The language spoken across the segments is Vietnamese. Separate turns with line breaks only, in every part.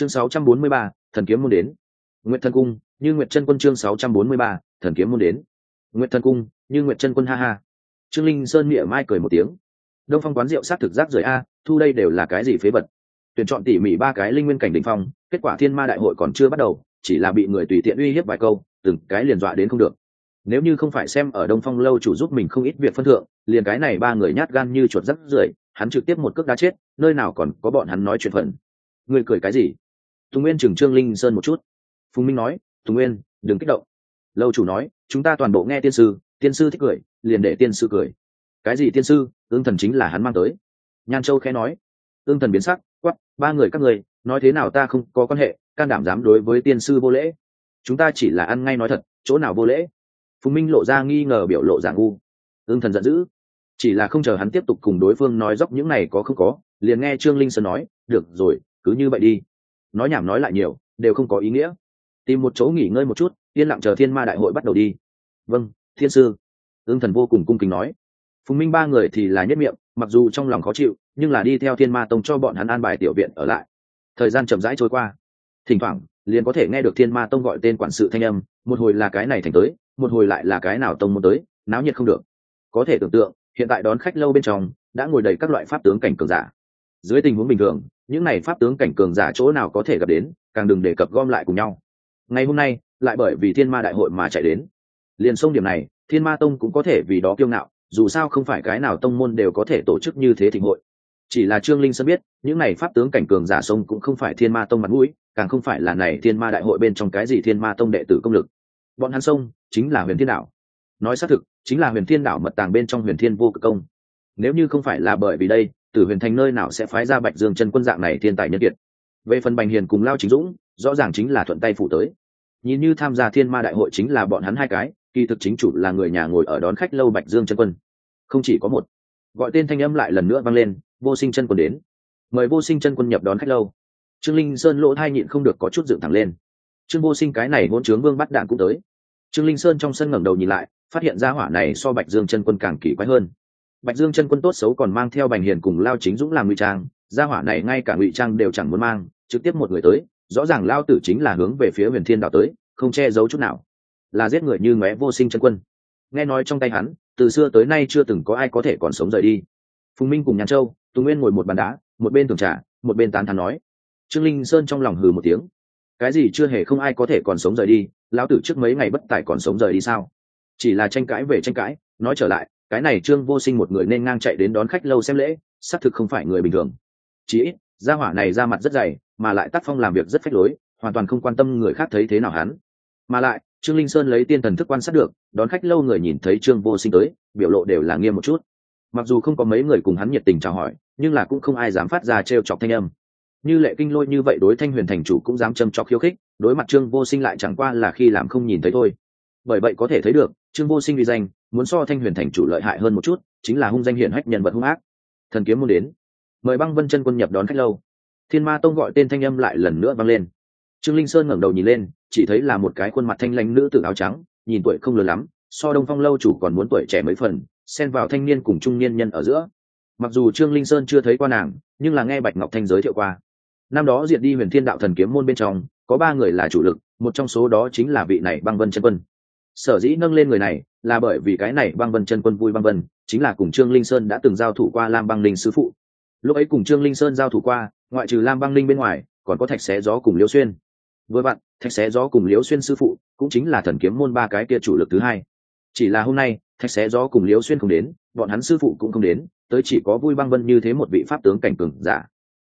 chương 643, thần kiếm môn đến. Nguyệt thần cung như nguyệt chân quân chương 643, thần kiếm môn đến. Nguyệt thần cung như nguyệt chân quân ha ha. Trương linh sơn miệng mai cười một tiếng. Đông phong quán rượu sát thực giác rời a thu đây đều là cái gì phế vật? Tuyển chọn tỉ mỉ ba cái linh nguyên cảnh đ ỉ n h phong kết quả thiên ma đại hội còn chưa bắt đầu chỉ là bị người tùy tiện uy hiếp vài câu từng cái liền dọa đến không được. Nếu như không phải xem ở đông phong lâu chủ giúp mình không ít việc phân thượng liền cái này ba người nhát gan như chuột rắc rưởi hắn trực tiếp một cước đá chết nơi nào còn có bọn hắn nói chuyện phần người cười cái gì? Tùng nguyên chừng trương linh sơn một chút. Phùng minh nói, tùng nguyên, đừng kích động. Lâu chủ nói, chúng ta toàn bộ nghe tiên sư tiên sư thích cười, liền để tiên sư cười. Cái gì tiên sư? Ương thần chính là hắn mang tới. Nhan châu khẽ nói ương thần biến sắc quắp ba người các người, nói thế nào ta không có quan hệ, can đảm dám đối với tiên sư vô lễ. Chúng ta chỉ là ăn ngay nói thật, chỗ nào vô lễ? Phùng minh lộ ra nghi ngờ biểu lộ dạng u. ương thần giận dữ. Chỉ là không chờ hắn tiếp tục cùng đối phương nói dốc những này có không có, liền nghe trương linh sơn nói, được rồi, cứ như vậy đi nói nhảm nói lại nhiều, đều không có ý nghĩa. Tìm một chỗ nghỉ ngơi một chút, yên lặng chờ thiên ma đại hội bắt đầu đi. Vâng thiên sư. Ương thần vô cùng cung kính nói. Phùng minh ba người thì là nhất miệng, mặc dù trong lòng khó chịu, nhưng là đi theo thiên ma tông cho bọn hắn an bài tiểu viện ở lại. Thời gian chậm rãi trôi qua. Thỉnh thoảng, liền có thể nghe được thiên ma tông gọi tên quản sự thanh âm, một hồi là cái này thành tới, một hồi lại là cái nào tông muốn tới, náo nhiệt không được. Có thể tưởng tượng, hiện tại đón khách lâu bên trong, đã ngồi đầy các loại pháp tướng cảnh cường giả dưới tình huống bình thường, những này pháp tướng cảnh cường giả chỗ nào có thể gặp đến, càng đừng đề cập gom lại cùng nhau. Ngày hôm nay, lại bởi vì thiên ma đại hội mà chạy đến. Liền sông điểm này, thiên ma tông cũng có thể vì đó kiêu ngạo, dù sao không phải cái nào tông môn đều có thể tổ chức như thế thịnh hội. Chỉ là trương linh sơn biết, những này pháp tướng cảnh cường giả sông cũng không phải thiên ma tông mặt mũi, càng không phải là này thiên ma đại hội bên trong cái gì thiên ma tông đệ tử công lực. Bọn hắn sông, chính là huyền thiên đạo nói xác thực, chính là huyền thiên đạo mật tàng bên trong huyền thiên vô cực công. Nếu như không phải là bởi vì đây tử huyền thành nơi nào sẽ phái ra bạch dương chân quân dạng này thiên tài nhân kiệt. Về phần bành hiền cùng lao chính dũng, rõ ràng chính là thuận tay phụ tới. Nhìn như tham gia thiên ma đại hội chính là bọn hắn hai cái, kỳ thực chính chủ là người nhà ngồi ở đón khách lâu bạch dương chân quân. Không chỉ có một, gọi tên thanh âm lại lần nữa vang lên, vô sinh chân quân đến. Mời vô sinh chân quân nhập đón khách lâu. Trương linh sơn lỗ thai nhịn không được có chút dựng thẳng lên. Trương vô sinh cái này ngôn trướng vương bắt đạn cũng tới. Trương linh sơn trong sân ngẩng đầu nhìn lại, phát hiện ra hỏa này so bạch dương chân quân càng kỳ quái hơn bạch dương chân quân tốt xấu còn mang theo bành hiền cùng lao chính dũng làm ngụy trang, gia hỏa này ngay cả ngụy trang đều chẳng muốn mang, trực tiếp một người tới, rõ ràng lao tử chính là hướng về phía huyền thiên đạo tới, không che giấu chút nào. Là giết người như ngóe vô sinh chân quân. Nghe nói trong tay hắn, từ xưa tới nay chưa từng có ai có thể còn sống rời đi. Phùng minh cùng nhàn châu, tùng nguyên ngồi một bàn đá, một bên thường trả một bên tán thán nói. Trương linh sơn trong lòng hừ một tiếng. Cái gì chưa hề không ai có thể còn sống rời đi, lão tử trước mấy ngày bất tài còn sống rời đi sao? Chỉ là tranh cãi về tranh cãi, nói trở lại cái này trương vô sinh một người nên ngang chạy đến đón khách lâu xem lễ, xác thực không phải người bình thường. Chí ít, gia hỏa này ra mặt rất dày, mà lại tác phong làm việc rất phách lối, hoàn toàn không quan tâm người khác thấy thế nào hắn. Mà lại, trương linh sơn lấy tiên thần thức quan sát được, đón khách lâu người nhìn thấy trương vô sinh tới, biểu lộ đều là nghiêm một chút. Mặc dù không có mấy người cùng hắn nhiệt tình chào hỏi, nhưng là cũng không ai dám phát ra t chọc thanh âm. Như lệ kinh lôi như vậy đối thanh huyền thành chủ cũng dám châm chọc khiêu khích, đối mặt trương vô sinh lại chẳng qua là khi làm không nhìn thấy thôi. Bởi vậy có thể thấy được, trương vô sinh vì danh muốn so thanh huyền thành chủ lợi hại hơn một chút, chính là hung danh hiển hách nhân vật hung ác. Thần kiếm muốn đến. Mời băng vân chân quân nhập đón khách lâu. Thiên ma tông gọi tên thanh âm lại lần nữa vang lên. Trương linh sơn ngẩng đầu nhìn lên, chỉ thấy là một cái khuôn mặt thanh lãnh nữ tử áo trắng, nhìn tuổi không lớn lắm, so đông phong lâu chủ còn muốn tuổi trẻ mấy phần, xen vào thanh niên cùng trung niên nhân ở giữa. Mặc dù trương linh sơn chưa thấy qua nàng, nhưng là nghe bạch ngọc thanh giới thiệu qua. Năm đó diệt đi huyền thiên đạo thần kiếm môn bên trong, có ba người là chủ lực, một trong số đó chính là vị này băng vân chân quân sở dĩ nâng lên người này là bởi vì cái này băng vân chân quân vui băng vân, chính là cùng trương linh sơn đã từng giao thủ qua lam băng linh sư phụ. Lúc ấy cùng trương linh sơn giao thủ qua, ngoại trừ lam băng linh bên ngoài, còn có thạch xé gió cùng liễu xuyên. Với bạn thạch xé gió cùng liễu xuyên sư phụ cũng chính là thần kiếm môn ba cái kia chủ lực thứ hai. Chỉ là hôm nay, thạch xé gió cùng liễu xuyên không đến, bọn hắn sư phụ cũng không đến, tới chỉ có vui băng vân như thế một vị pháp tướng cảnh cường giả.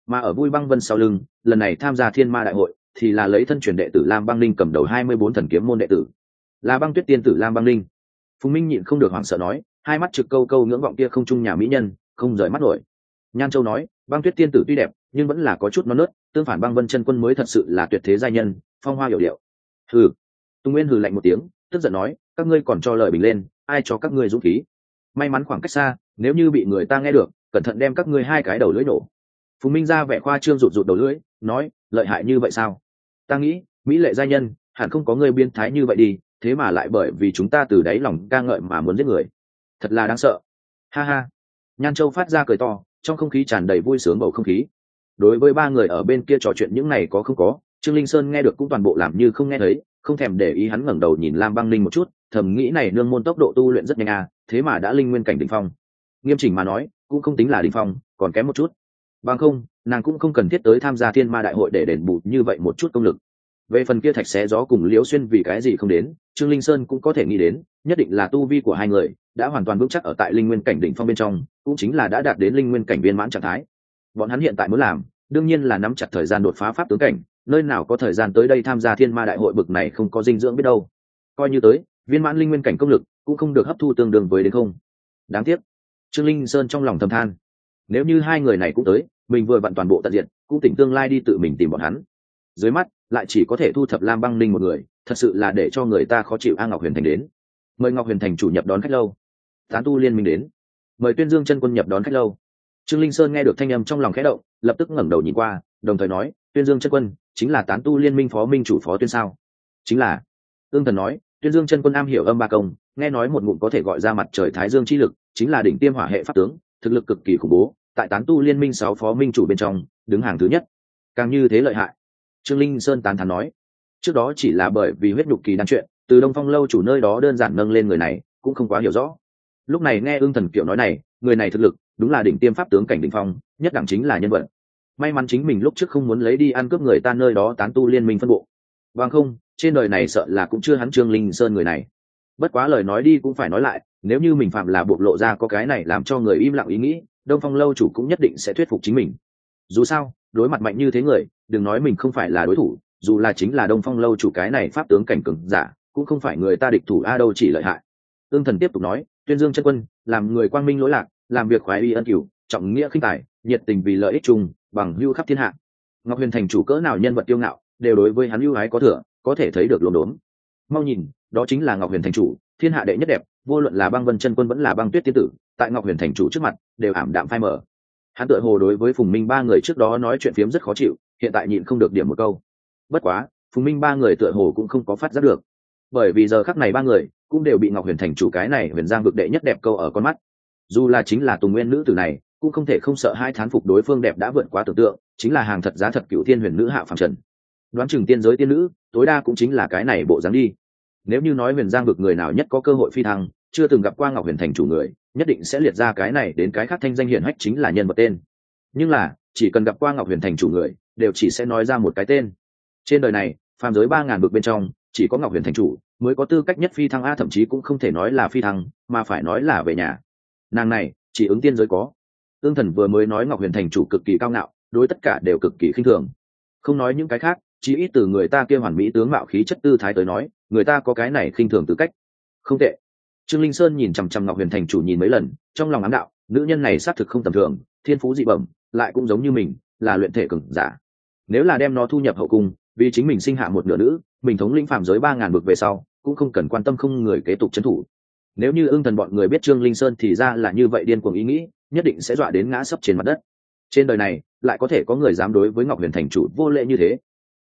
Mà ở vui băng vân sau lưng, lần này tham gia thiên ma đại hội thì là lấy thân truyền đệ tử lam băng linh cầm đầu hai mươi bốn thần kiếm môn đệ tử là băng tuyết tiên tử lam băng linh. Phùng minh nhịn không được hoảng sợ nói, hai mắt trực câu câu ngưỡng vọng kia không chung nhà mỹ nhân, không rời mắt nổi. Nhan châu nói, băng tuyết tiên tử tuy đẹp, nhưng vẫn là có chút non nớt, tương phản băng vân chân quân mới thật sự là tuyệt thế giai nhân, phong hoa hiểu điệu. Hừ. Tùng nguyên hừ lạnh một tiếng, tức giận nói, các ngươi còn cho lời bình lên, ai cho các ngươi dũng khí? May mắn khoảng cách xa, nếu như bị người ta nghe được, cẩn thận đem các ngươi hai cái đầu lưỡi nổ. Phùng minh ra vẻ khoa trương rụt rụt đầu lưỡi, nói, lợi hại như vậy sao? Ta nghĩ, mỹ lệ giai nhân, hẳn không có người biến thái như vậy đi thế mà lại bởi vì chúng ta từ đáy lòng ca ngợi mà muốn giết người. Thật là đáng sợ. Ha ha. Nhan châu phát ra cười to, trong không khí tràn đầy vui sướng bầu không khí. Đối với ba người ở bên kia trò chuyện những này có không có, trương linh sơn nghe được cũng toàn bộ làm như không nghe thấy, không thèm để ý hắn ngẩng đầu nhìn lam băng linh một chút, thầm nghĩ này nương môn tốc độ tu luyện rất nhanh à thế mà đã linh nguyên cảnh đình phong. Nghiêm chỉnh mà nói, cũng không tính là đình phong, còn kém một chút. Bằng không, nàng cũng không cần thiết tới tham gia thiên ma đại hội để đền bù như vậy một chút công lực về phần kia thạch xé gió cùng liễu xuyên vì cái gì không đến, trương linh sơn cũng có thể nghĩ đến, nhất định là tu vi của hai người đã hoàn toàn vững chắc ở tại linh nguyên cảnh đỉnh phong bên trong, cũng chính là đã đạt đến linh nguyên cảnh viên mãn trạng thái. Bọn hắn hiện tại muốn làm, đương nhiên là nắm chặt thời gian đột phá pháp tướng cảnh, nơi nào có thời gian tới đây tham gia thiên ma đại hội bực này không có dinh dưỡng biết đâu. Coi như tới, viên mãn linh nguyên cảnh công lực cũng không được hấp thu tương đương với đến không. Đáng tiếc, trương linh sơn trong lòng thầm than. Nếu như hai người này cũng tới, mình vừa vặn toàn bộ tận diện cũng tỉnh tương lai đi tự mình tìm bọn hắn. Dưới mắt lại chỉ có thể thu thập lam băng ninh một người, thật sự là để cho người ta khó chịu a ngọc huyền thành đến. Mời ngọc huyền thành chủ nhập đón khách lâu. Tán tu liên minh đến. Mời tuyên dương chân quân nhập đón khách lâu. Trương linh sơn nghe được thanh âm trong lòng khẽ động, lập tức ngẩng đầu nhìn qua, đồng thời nói, tuyên dương chân quân, chính là tán tu liên minh phó minh chủ phó tuyên sao? Chính là. Ương thần nói, tuyên dương chân quân am hiểu âm ba công, nghe nói một ngụm có thể gọi ra mặt trời thái dương chi lực, chính là đỉnh tiêm hỏa hệ pháp tướng, thực lực cực kỳ khủng bố, tại tán tu liên minh sáu phó minh chủ bên trong, đứng hàng thứ nhất. Càng như thế lợi hại trương linh sơn tán thán nói, trước đó chỉ là bởi vì huyết nhục kỳ đan chuyện, từ đông phong lâu chủ nơi đó đơn giản nâng lên người này, cũng không quá hiểu rõ. Lúc này nghe ưng thần kiểu nói này, người này thực lực, đúng là đỉnh tiêm pháp tướng cảnh đỉnh phong, nhất đẳng chính là nhân vật. May mắn chính mình lúc trước không muốn lấy đi ăn cướp người ta nơi đó tán tu liên minh phân bộ. Vâng không, trên đời này sợ là cũng chưa hắn trương linh sơn người này. Bất quá lời nói đi cũng phải nói lại, nếu như mình phạm là bộc lộ ra có cái này làm cho người im lặng ý nghĩ, đông phong lâu chủ cũng nhất định sẽ thuyết phục chính mình dù sao, đối mặt mạnh như thế người, đừng nói mình không phải là đối thủ, dù là chính là đông phong lâu chủ cái này pháp tướng cảnh cừng giả, cũng không phải người ta địch thủ a đâu chỉ lợi hại. Ương thần tiếp tục nói, tuyên dương chân quân, làm người quang minh lỗi lạc, làm việc khoái y ân cửu, trọng nghĩa khinh tài, nhiệt tình vì lợi ích chung, bằng hưu khắp thiên hạ. Ngọc huyền thành chủ cỡ nào nhân vật tiêu ngạo, đều đối với hắn ưu ái có thừa, có thể thấy được lồn đốn. Mau nhìn, đó chính là ngọc huyền thành chủ, thiên hạ đệ nhất đẹp, vô luận là băng vân chân quân vẫn là băng tuyết tiên tử, tại ngọc huyền thành chủ trước mặt, đều ảm đạm phai mở hắn tựa hồ đối với phùng minh ba người trước đó nói chuyện phiếm rất khó chịu, hiện tại nhịn không được điểm một câu. Bất quá, phùng minh ba người tựa hồ cũng không có phát giác được. Bởi vì giờ khắc này ba người cũng đều bị ngọc huyền thành chủ cái này huyền giang vực đệ nhất đẹp câu ở con mắt. Dù là chính là tùng nguyên nữ tử này, cũng không thể không sợ hai thán phục đối phương đẹp đã vượt quá tưởng tượng, chính là hàng thật giá thật cựu thiên huyền nữ hạ phạm trần. Đoán chừng tiên giới tiên nữ, tối đa cũng chính là cái này bộ dáng đi nếu như nói huyền giang vực người nào nhất có cơ hội phi thăng, chưa từng gặp qua ngọc huyền thành chủ người, nhất định sẽ liệt ra cái này đến cái khác thanh danh hiển hách chính là nhân vật tên. Nhưng là, chỉ cần gặp qua ngọc huyền thành chủ người, đều chỉ sẽ nói ra một cái tên. Trên đời này, phàm giới ba ngàn vực bên trong, chỉ có ngọc huyền thành chủ mới có tư cách nhất phi thăng a, thậm chí cũng không thể nói là phi thăng, mà phải nói là về nhà. Nàng này, chỉ ứng tiên giới có. Ương thần vừa mới nói ngọc huyền thành chủ cực kỳ cao ngạo, đối tất cả đều cực kỳ khinh thường. Không nói những cái khác, chỉ ít từ người ta kia hoàn mỹ tướng mạo khí chất tư thái tới nói người ta có cái này khinh thường tư cách. Không tệ. Trương linh sơn nhìn chằm chằm ngọc huyền thành chủ nhìn mấy lần, trong lòng ám đạo, nữ nhân này xác thực không tầm thường, thiên phú dị bẩm, lại cũng giống như mình, là luyện thể cừng giả. Nếu là đem nó thu nhập hậu cung, vì chính mình sinh hạ một nửa nữ, mình thống lĩnh phạm giới ba ngàn bực về sau, cũng không cần quan tâm không người kế tục trấn thủ. Nếu như ưng thần bọn người biết trương linh sơn thì ra là như vậy điên cuồng ý nghĩ, nhất định sẽ dọa đến ngã sấp trên mặt đất. Trên đời này, lại có thể có người dám đối với ngọc huyền thành chủ vô lệ như thế.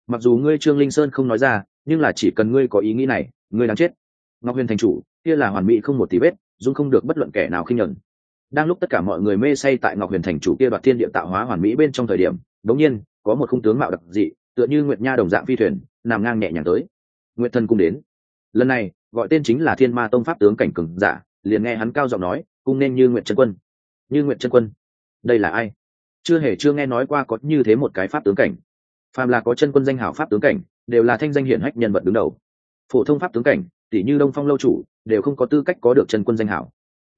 Mặc dù ngươi trương linh sơn không nói ra nhưng là chỉ cần ngươi có ý nghĩ này, ngươi đáng chết. Ngọc huyền thành chủ, kia là hoàn mỹ không một tí vết, dung không được bất luận kẻ nào khinh nhẫn đang lúc tất cả mọi người mê say tại ngọc huyền thành chủ kia đoạt thiên địa tạo hóa hoàn mỹ bên trong thời điểm, đống nhiên, có một khung tướng mạo đặc dị, tựa như nguyệt nha đồng dạng phi thuyền, nằm ngang nhẹ nhàng tới. Nguyệt thần cung đến. Lần này, gọi tên chính là thiên ma tông pháp tướng cảnh cường giả, liền nghe hắn cao giọng nói, cung nên như nguyệt trân quân. Như nguyệt trân quân? Đây là ai? Chưa hề chưa nghe nói qua có như thế một cái pháp tướng cảnh. Phàm là có chân quân danh hảo pháp tướng cảnh đều là thanh danh hiển hách nhân vật đứng đầu. Phổ thông pháp tướng cảnh tỷ như đông phong lâu chủ, đều không có tư cách có được chân quân danh hảo.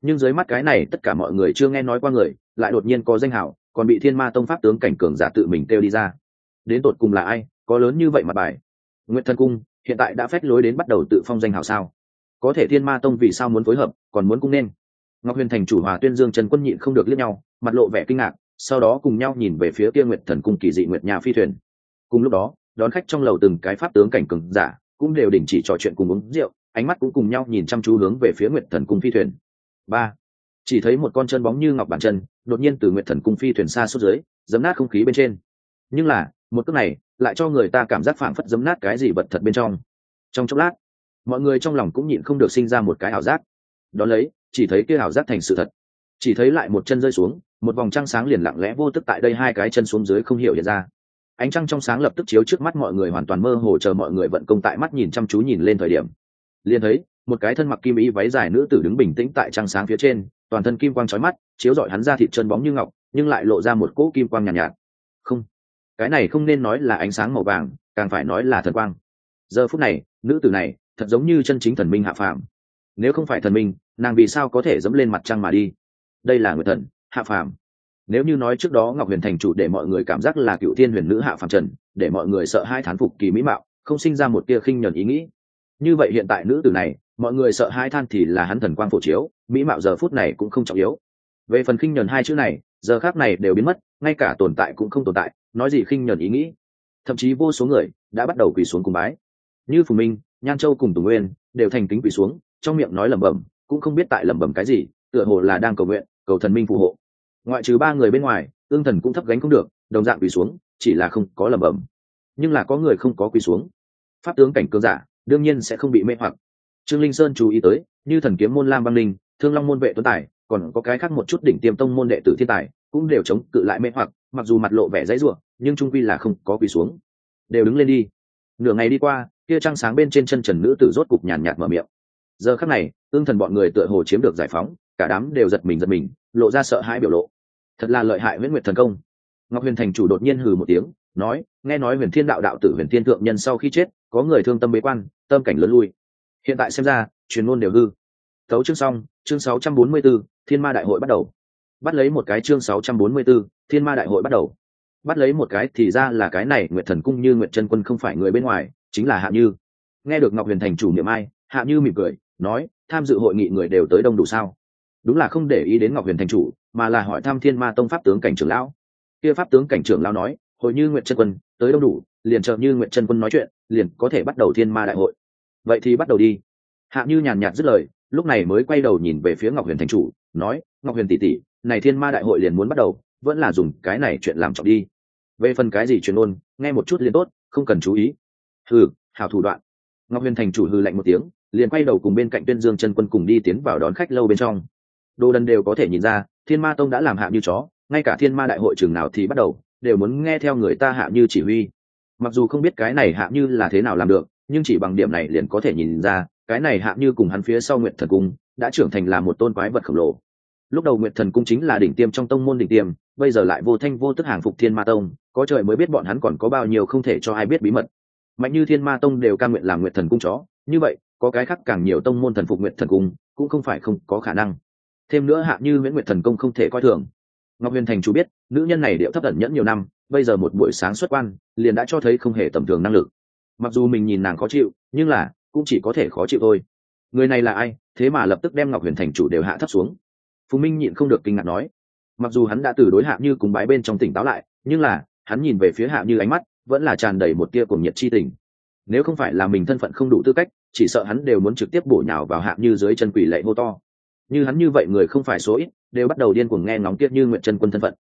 Nhưng dưới mắt cái này, tất cả mọi người chưa nghe nói qua người, lại đột nhiên có danh hảo, còn bị thiên ma tông pháp tướng cảnh cường giả tự mình kêu đi ra. Đến tột cùng là ai, có lớn như vậy mà bài? Nguyễn thân cung, hiện tại đã phép lối đến bắt đầu tự phong danh hảo sao? Có thể thiên ma tông vì sao muốn phối hợp, còn muốn cung nên? Ngọc huyền thành chủ hòa tuyên dương trần quân nhịn không được liếc nhau, mặt lộ vẻ kinh ngạc, sau đó cùng nhau nhìn về phía kia nguyệt thần cung kỳ dị nguyệt nhà phi thuyền. Cùng lúc đó đón khách trong lầu từng cái pháp tướng cảnh cường giả, cũng đều đình chỉ trò chuyện cùng uống rượu, ánh mắt cũng cùng nhau nhìn chăm chú hướng về phía nguyệt thần cung phi thuyền. Ba, chỉ thấy một con chân bóng như ngọc bàn chân, đột nhiên từ nguyệt thần cung phi thuyền xa xuống dưới dấm nát không khí bên trên. Nhưng là, một cước này, lại cho người ta cảm giác phảng phất dấm nát cái gì vật thật bên trong. Trong chốc lát, mọi người trong lòng cũng nhịn không được sinh ra một cái ảo giác. Đón lấy, chỉ thấy kia ảo giác thành sự thật. Chỉ thấy lại một chân rơi xuống, một vòng trăng sáng liền lặng lẽ vô tức tại đây hai cái chân xuống dưới không hiểu hiện ra ánh trăng trong sáng lập tức chiếu trước mắt mọi người hoàn toàn mơ hồ chờ mọi người vận công tại mắt nhìn chăm chú nhìn lên thời điểm. Liền thấy một cái thân mặc kim y váy dài nữ tử đứng bình tĩnh tại trăng sáng phía trên toàn thân kim quang trói mắt chiếu rọi hắn ra thịt chân bóng như ngọc nhưng lại lộ ra một cỗ kim quang nhàn nhạt, nhạt. Không cái này không nên nói là ánh sáng màu vàng càng phải nói là thần quang. Giờ phút này nữ tử này thật giống như chân chính thần minh hạ phàm. Nếu không phải thần minh nàng vì sao có thể dẫm lên mặt trăng mà đi? Đây là người thần hạ phàm nếu như nói trước đó ngọc huyền thành chủ để mọi người cảm giác là cựu thiên huyền nữ hạ phàm trần, để mọi người sợ hai thán phục kỳ mỹ mạo, không sinh ra một tia khinh nhuần ý nghĩ. Như vậy hiện tại nữ tử này, mọi người sợ hai than thì là hắn thần quang phổ chiếu, mỹ mạo giờ phút này cũng không trọng yếu. Về phần khinh nhuần hai chữ này, giờ khác này đều biến mất, ngay cả tồn tại cũng không tồn tại, nói gì khinh nhuần ý nghĩ. Thậm chí vô số người đã bắt đầu quỳ xuống cùng bái. Như phù minh, nhan châu cùng tùng nguyên đều thành kính quỳ xuống, trong miệng nói lẩm bẩm, cũng không biết tại lẩm bẩm cái gì, tựa hồ là đang cầu nguyện, cầu thần minh phù hộ ngoại trừ ba người bên ngoài, ương thần cũng thấp gánh không được, đồng dạng quỳ xuống, chỉ là không có lẩm bẩm. Nhưng là có người không có quỳ xuống. Pháp tướng cảnh cường giả, đương nhiên sẽ không bị mê hoặc. Trương linh sơn chú ý tới, như thần kiếm môn lam băng linh, thương long môn vệ tuấn tài, còn có cái khác một chút đỉnh tiêm tông môn đệ tử thiên tài, cũng đều chống cự lại mê hoặc, mặc dù mặt lộ vẻ dãy ruộng nhưng trung quy là không có quỳ xuống. Đều đứng lên đi. Nửa ngày đi qua kia trăng sáng bên trên chân trần nữ tử rốt cục nhàn nhạt mở miệng. Giờ khắc này, ương thần bọn người tựa hồ chiếm được giải phóng, cả đám đều giật mình giật mình, lộ ra sợ hãi biểu lộ thật là lợi hại nguyễn nguyệt thần công. Ngọc huyền thành chủ đột nhiên hừ một tiếng nói nghe nói huyền thiên đạo đạo tử huyền thiên thượng nhân sau khi chết có người thương tâm bế quan tâm cảnh lớn lui. Hiện tại xem ra truyền ngôn đều hư. Thấu chương xong chương 644, thiên ma đại hội bắt đầu. Bắt lấy một cái chương 644, thiên ma đại hội bắt đầu. Bắt lấy một cái thì ra là cái này nguyệt thần cung như nguyệt chân quân không phải người bên ngoài chính là hạ như. Nghe được ngọc huyền thành chủ niệm ai hạ như mỉm cười nói tham dự hội nghị người đều tới đông đủ sao? Đúng là không để ý đến ngọc huyền thành chủ, mà là hỏi thăm thiên ma tông pháp tướng cảnh trưởng lão. Kia pháp tướng cảnh trưởng lão nói, hội như nguyện chân quân, tới đông đủ, liền chờ như nguyện chân quân nói chuyện, liền có thể bắt đầu thiên ma đại hội. Vậy thì bắt đầu đi. Hạ như nhàn nhạt dứt lời, lúc này mới quay đầu nhìn về phía ngọc huyền thành chủ, nói, ngọc huyền tỷ tỷ, này thiên ma đại hội liền muốn bắt đầu, vẫn là dùng cái này chuyện làm trọng đi. Về phần cái gì truyền ôn nghe một chút liền tốt, không cần chú ý. Hừ hào thủ đoạn. Ngọc huyền thành chủ hư lạnh một tiếng, liền quay đầu cùng bên cạnh tuyên dương chân quân cùng đi tiến vào đón khách lâu bên trong đồ đần đều có thể nhìn ra, thiên ma tông đã làm hạ như chó, ngay cả thiên ma đại hội trường nào thì bắt đầu, đều muốn nghe theo người ta hạ như chỉ huy. Mặc dù không biết cái này hạ như là thế nào làm được, nhưng chỉ bằng điểm này liền có thể nhìn ra, cái này hạ như cùng hắn phía sau nguyện thần cung đã trưởng thành là một tôn quái vật khổng lồ. Lúc đầu nguyện thần cung chính là đỉnh tiêm trong tông môn đỉnh tiêm, bây giờ lại vô thanh vô tức hàng phục thiên ma tông, có trời mới biết bọn hắn còn có bao nhiêu không thể cho ai biết bí mật. Mạnh như thiên ma tông đều ca nguyện làm nguyện thần cung chó, như vậy, có cái khác càng nhiều tông môn thần phục nguyện thần cung cũng không phải không có khả năng thêm nữa hạ như nguyễn Nguyệt thần công không thể coi thường. Ngọc huyền thành chủ biết, nữ nhân này điệu thấp ẩn nhẫn nhiều năm, bây giờ một buổi sáng xuất quan, liền đã cho thấy không hề tầm thường năng lực. Mặc dù mình nhìn nàng khó chịu, nhưng là, cũng chỉ có thể khó chịu thôi. Người này là ai, thế mà lập tức đem ngọc huyền thành chủ đều hạ thấp xuống. Phùng minh nhịn không được kinh ngạc nói. Mặc dù hắn đã từ đối hạ như cùng bái bên trong tỉnh táo lại, nhưng là, hắn nhìn về phía hạ như ánh mắt, vẫn là tràn đầy một tia cùng nhiệt chi tình. Nếu không phải là mình thân phận không đủ tư cách, chỉ sợ hắn đều muốn trực tiếp bổ nhào vào hạ như dưới chân quỷ lệ hô to như hắn như vậy người không phải số ít, đều bắt đầu điên cuồng nghe ngóng tiết như nguyện chân quân thân phận.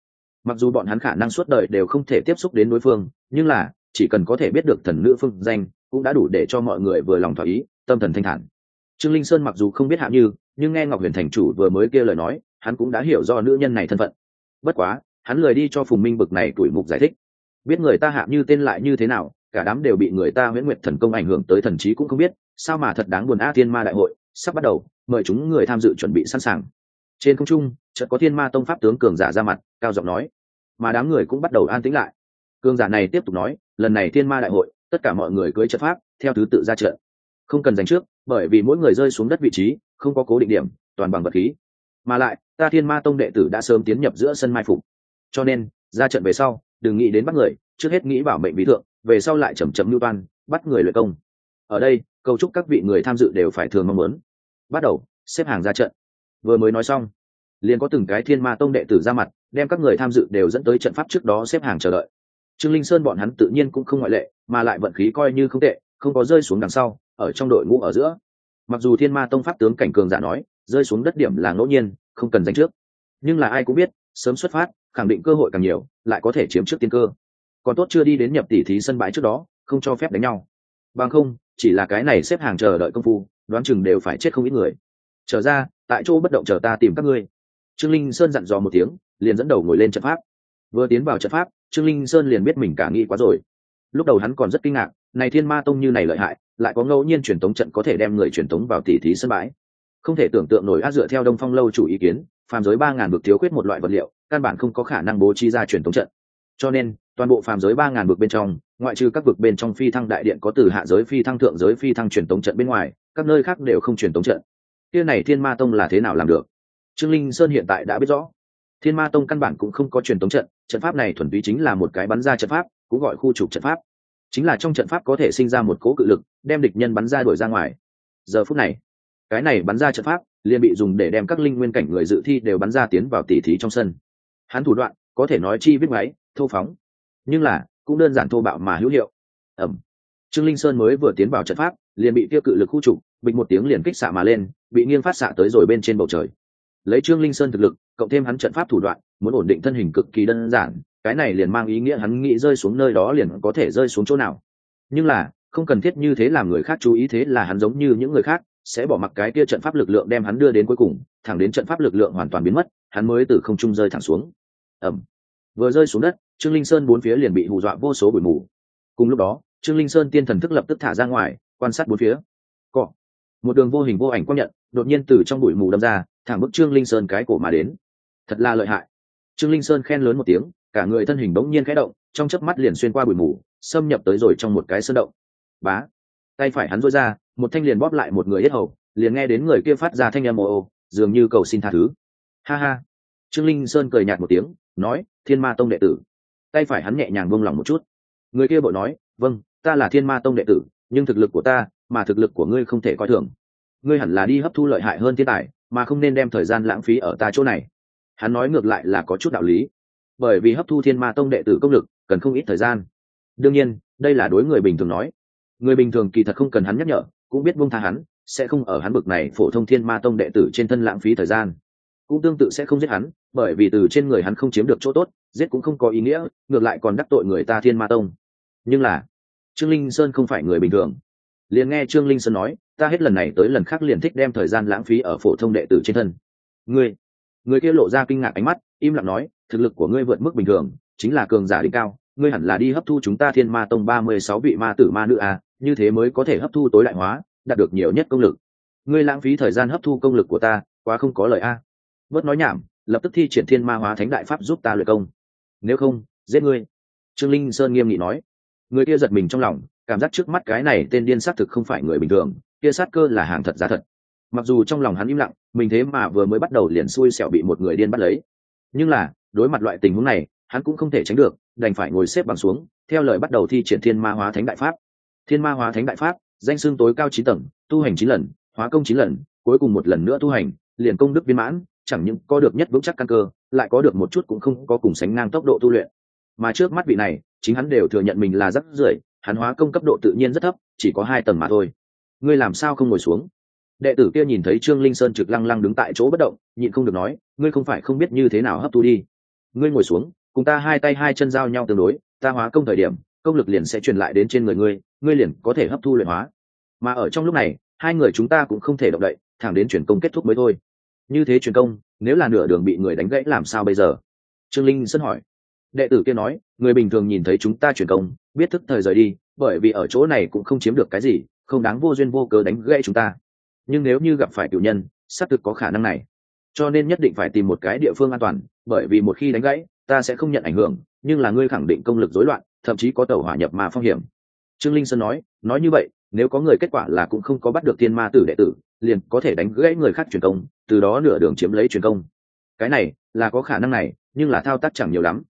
Mặc dù bọn hắn khả năng suốt đời đều không thể tiếp xúc đến đối phương, nhưng là, chỉ cần có thể biết được thần nữ phương danh, cũng đã đủ để cho mọi người vừa lòng thỏa ý, tâm thần thanh thản. Trương linh sơn mặc dù không biết hạ như, nhưng nghe ngọc huyền thành chủ vừa mới kêu lời nói, hắn cũng đã hiểu do nữ nhân này thân phận. Bất quá, hắn lời đi cho phùng minh bực này tuổi mục giải thích. Biết người ta hạ như tên lại như thế nào, cả đám đều bị người ta huyễn nguyệt thần công ảnh hưởng tới thần trí cũng không biết, sao mà thật đáng buồn a thiên ma đại hội sắp bắt đầu, mời chúng người tham dự chuẩn bị sẵn sàng. Trên không trung, chợt có thiên ma tông pháp tướng cường giả ra mặt, cao giọng nói. Mà đám người cũng bắt đầu an tĩnh lại. Cường giả này tiếp tục nói, lần này thiên ma đại hội, tất cả mọi người cưới trận pháp, theo thứ tự ra trận. Không cần giành trước, bởi vì mỗi người rơi xuống đất vị trí, không có cố định điểm, toàn bằng vật khí. Mà lại, ta thiên ma tông đệ tử đã sớm tiến nhập giữa sân mai phục. Cho nên, ra trận về sau, đừng nghĩ đến bắt người, trước hết nghĩ bảo mệnh bí thượng, về sau lại chầm chậm lưu toan, bắt người luyện công. Ở đây, cầu chúc các vị người tham dự đều phải thường mong muốn bắt đầu, xếp hàng ra trận. Vừa mới nói xong, liền có từng cái thiên ma tông đệ tử ra mặt, đem các người tham dự đều dẫn tới trận pháp trước đó xếp hàng chờ đợi. Trương linh sơn bọn hắn tự nhiên cũng không ngoại lệ, mà lại vận khí coi như không tệ, không có rơi xuống đằng sau, ở trong đội ngũ ở giữa. Mặc dù thiên ma tông pháp tướng cảnh cường giả nói, rơi xuống đất điểm là ngẫu nhiên, không cần danh trước. Nhưng là ai cũng biết, sớm xuất phát, khẳng định cơ hội càng nhiều, lại có thể chiếm trước tiên cơ. Còn tốt chưa đi đến nhập tỷ thí sân bãi trước đó, không cho phép đánh nhau. Bằng không, chỉ là cái này xếp hàng chờ đợi công phu đoán chừng đều phải chết không ít người. Trở ra, tại chỗ bất động chờ ta tìm các ngươi. Trương linh sơn dặn dò một tiếng, liền dẫn đầu ngồi lên trận pháp. Vừa tiến vào trận pháp, trương linh sơn liền biết mình cả nghĩ quá rồi. Lúc đầu hắn còn rất kinh ngạc, này thiên ma tông như này lợi hại, lại có ngẫu nhiên truyền tống trận có thể đem người truyền tống vào tỷ thí sân bãi. Không thể tưởng tượng nổi á, dựa theo đông phong lâu chủ ý kiến, phàm giới ba ngàn vực thiếu khuyết một loại vật liệu, căn bản không có khả năng bố trí ra truyền tống trận. Cho nên toàn bộ phàm giới ba ngàn vực bên trong, ngoại trừ các vực bên trong phi thăng đại điện có từ hạ giới phi thăng thượng giới phi thăng truyền tống trận bên ngoài, các nơi khác đều không truyền tống trận. Kia này thiên ma tông là thế nào làm được? Trương linh sơn hiện tại đã biết rõ. Thiên ma tông căn bản cũng không có truyền tống trận trận pháp này thuần túy chính là một cái bắn ra trận pháp, cũng gọi khu trục trận pháp. Chính là trong trận pháp có thể sinh ra một cố cự lực, đem địch nhân bắn ra đuổi ra ngoài. Giờ phút này, cái này bắn ra trận pháp, liền bị dùng để đem các linh nguyên cảnh người dự thi đều bắn ra tiến vào tỉ thí trong sân. Hắn thủ đoạn, có thể nói chi viết máy thô phóng nhưng là, cũng đơn giản thô bạo mà hữu hiệu. Ẩm. Trương linh sơn mới vừa tiến vào trận pháp, liền bị tiêu cự lực khu trục, bịch một tiếng liền kích xạ mà lên, bị nghiêng phát xạ tới rồi bên trên bầu trời. Lấy trương linh sơn thực lực, cộng thêm hắn trận pháp thủ đoạn, muốn ổn định thân hình cực kỳ đơn giản, cái này liền mang ý nghĩa hắn nghĩ rơi xuống nơi đó liền có thể rơi xuống chỗ nào. Nhưng là, không cần thiết như thế làm người khác chú ý thế là hắn giống như những người khác, sẽ bỏ mặc cái kia trận pháp lực lượng đem hắn đưa đến cuối cùng, thẳng đến trận pháp lực lượng hoàn toàn biến mất, hắn mới từ không trung rơi thẳng xuống. Ẩm. Vừa rơi xuống đất trương linh sơn bốn phía liền bị hù dọa vô số bụi mù. Cùng lúc đó, trương linh sơn tiên thần thức lập tức thả ra ngoài, quan sát bốn phía. Cọ. Một đường vô hình vô ảnh quang nhận, đột nhiên từ trong bụi mù đâm ra, thẳng bức trương linh sơn cái cổ mà đến. Thật là lợi hại. Trương linh sơn khen lớn một tiếng, cả người thân hình bỗng nhiên khẽ động, trong chớp mắt liền xuyên qua bụi mù, xâm nhập tới rồi trong một cái sơn động. Bá. Tay phải hắn rối ra, một thanh liền bóp lại một người yết hầu, liền nghe đến người kia phát ra thanh âm ồ ồ, dường như cầu xin tha thứ. Ha ha. Trương linh sơn cười nhạt một tiếng, nói, thiên ma tông đệ tử tay phải hắn nhẹ nhàng buông lỏng một chút. Người kia bội nói vâng ta là thiên ma tông đệ tử, nhưng thực lực của ta, mà thực lực của ngươi không thể coi thường. Ngươi hẳn là đi hấp thu lợi hại hơn thiên tài, mà không nên đem thời gian lãng phí ở ta chỗ này. Hắn nói ngược lại là có chút đạo lý. Bởi vì hấp thu thiên ma tông đệ tử công lực, cần không ít thời gian. Đương nhiên, đây là đối người bình thường nói. Người bình thường kỳ thật không cần hắn nhắc nhở, cũng biết buông tha hắn, sẽ không ở hắn bực này phổ thông thiên ma tông đệ tử trên thân lãng phí thời gian cũng tương tự sẽ không giết hắn bởi vì từ trên người hắn không chiếm được chỗ tốt giết cũng không có ý nghĩa ngược lại còn đắc tội người ta thiên ma tông. Nhưng là trương linh sơn không phải người bình thường. Liền nghe trương linh sơn nói ta hết lần này tới lần khác liền thích đem thời gian lãng phí ở phổ thông đệ tử trên thân. Ngươi người kia lộ ra kinh ngạc ánh mắt im lặng nói thực lực của ngươi vượt mức bình thường chính là cường giả đỉnh cao ngươi hẳn là đi hấp thu chúng ta thiên ma tông ba mươi sáu vị ma tử ma nữ à, như thế mới có thể hấp thu tối đại hóa đạt được nhiều nhất công lực. Ngươi lãng phí thời gian hấp thu công lực của ta quá không có lời a à bớt nói nhảm, lập tức thi triển thiên ma hóa thánh đại pháp giúp ta luyện công. Nếu không, giết ngươi. Trương linh sơn nghiêm nghị nói. Người kia giật mình trong lòng, cảm giác trước mắt cái này tên điên xác thực không phải người bình thường, kia sát cơ là hàng thật giá thật. Mặc dù trong lòng hắn im lặng, mình thế mà vừa mới bắt đầu liền xui xẻo bị một người điên bắt lấy. Nhưng là, đối mặt loại tình huống này, hắn cũng không thể tránh được, đành phải ngồi xếp bằng xuống, theo lời bắt đầu thi triển thiên ma hóa thánh đại pháp. Thiên ma hóa thánh đại pháp, danh xưng tối cao chín tầng, tu hành chín lần, hóa công chín lần, cuối cùng một lần nữa tu hành, liền công đức viên mãn chẳng những có được nhất vững chắc căn cơ, lại có được một chút cũng không có cùng sánh ngang tốc độ tu luyện. Mà trước mắt vị này, chính hắn đều thừa nhận mình là rất rưởi, hắn hóa công cấp độ tự nhiên rất thấp, chỉ có hai tầng mà thôi. Ngươi làm sao không ngồi xuống? Đệ tử kia nhìn thấy trương linh sơn trực lăng lăng đứng tại chỗ bất động, nhịn không được nói, ngươi không phải không biết như thế nào hấp thu đi. Ngươi ngồi xuống, cùng ta hai tay hai chân giao nhau tương đối, ta hóa công thời điểm, công lực liền sẽ truyền lại đến trên người ngươi ngươi liền có thể hấp thu luyện hóa. Mà ở trong lúc này, hai người chúng ta cũng không thể động đậy, thẳng đến chuyển công kết thúc mới thôi như thế truyền công, nếu là nửa đường bị người đánh gãy làm sao bây giờ? Trương linh sân hỏi. Đệ tử kia nói, người bình thường nhìn thấy chúng ta truyền công, biết thức thời rời đi, bởi vì ở chỗ này cũng không chiếm được cái gì, không đáng vô duyên vô cớ đánh gãy chúng ta. Nhưng nếu như gặp phải cựu nhân, xác thực có khả năng này. Cho nên nhất định phải tìm một cái địa phương an toàn, bởi vì một khi đánh gãy, ta sẽ không nhận ảnh hưởng, nhưng là ngươi khẳng định công lực rối loạn, thậm chí có tàu hỏa nhập mà phong hiểm. Trương linh sơn nói nói như vậy, nếu có người kết quả là cũng không có bắt được tiên ma tử đệ tử, liền có thể đánh gãy người khác truyền công từ đó nửa đường chiếm lấy truyền công. Cái này là có khả năng này, nhưng là thao tác chẳng nhiều lắm.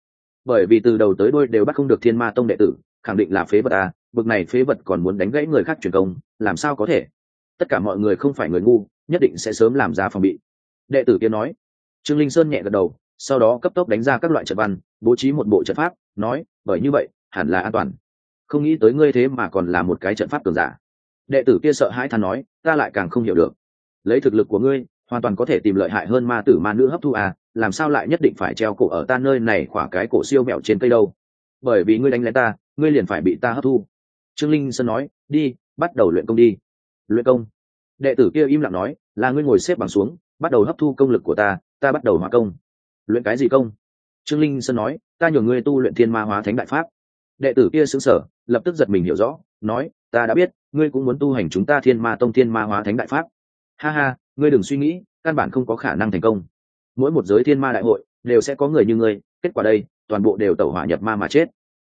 Bởi vì từ đầu tới đôi đều bắt không được thiên ma tông đệ tử, khẳng định là phế vật à bực này phế vật còn muốn đánh gãy người khác truyền công, làm sao có thể? Tất cả mọi người không phải người ngu, nhất định sẽ sớm làm ra phòng bị. Đệ tử kia nói. Trương linh sơn nhẹ gật đầu, sau đó cấp tốc đánh ra các loại trận văn, bố trí một bộ trận pháp, nói, bởi như vậy, hẳn là an toàn. Không nghĩ tới ngươi thế mà còn là một cái trận pháp cường giả. Đệ tử kia sợ hãi than nói, ta lại càng không hiểu được. Lấy thực lực của ngươi hoàn toàn có thể tìm lợi hại hơn ma tử ma nữ hấp thu à làm sao lại nhất định phải treo cổ ở ta nơi này khỏa cái cổ siêu mẹo trên cây đâu? Bởi vì ngươi đánh lén ta, ngươi liền phải bị ta hấp thu. Trương linh sơn nói, đi, bắt đầu luyện công đi. Luyện công? Đệ tử kia im lặng nói, là ngươi ngồi xếp bằng xuống, bắt đầu hấp thu công lực của ta ta bắt đầu hóa công. Luyện cái gì công? Trương linh sơn nói, ta nhờ ngươi tu luyện thiên ma hóa thánh đại pháp. Đệ tử kia xứng sở lập tức giật mình hiểu rõ, nói, ta đã biết, ngươi cũng muốn tu hành chúng ta thiên ma tông thiên ma hóa thánh đại pháp ha ha, ngươi đừng suy nghĩ, căn bản không có khả năng thành công. Mỗi một giới thiên ma đại hội, đều sẽ có người như ngươi, kết quả đây, toàn bộ đều tẩu hỏa nhập ma mà chết.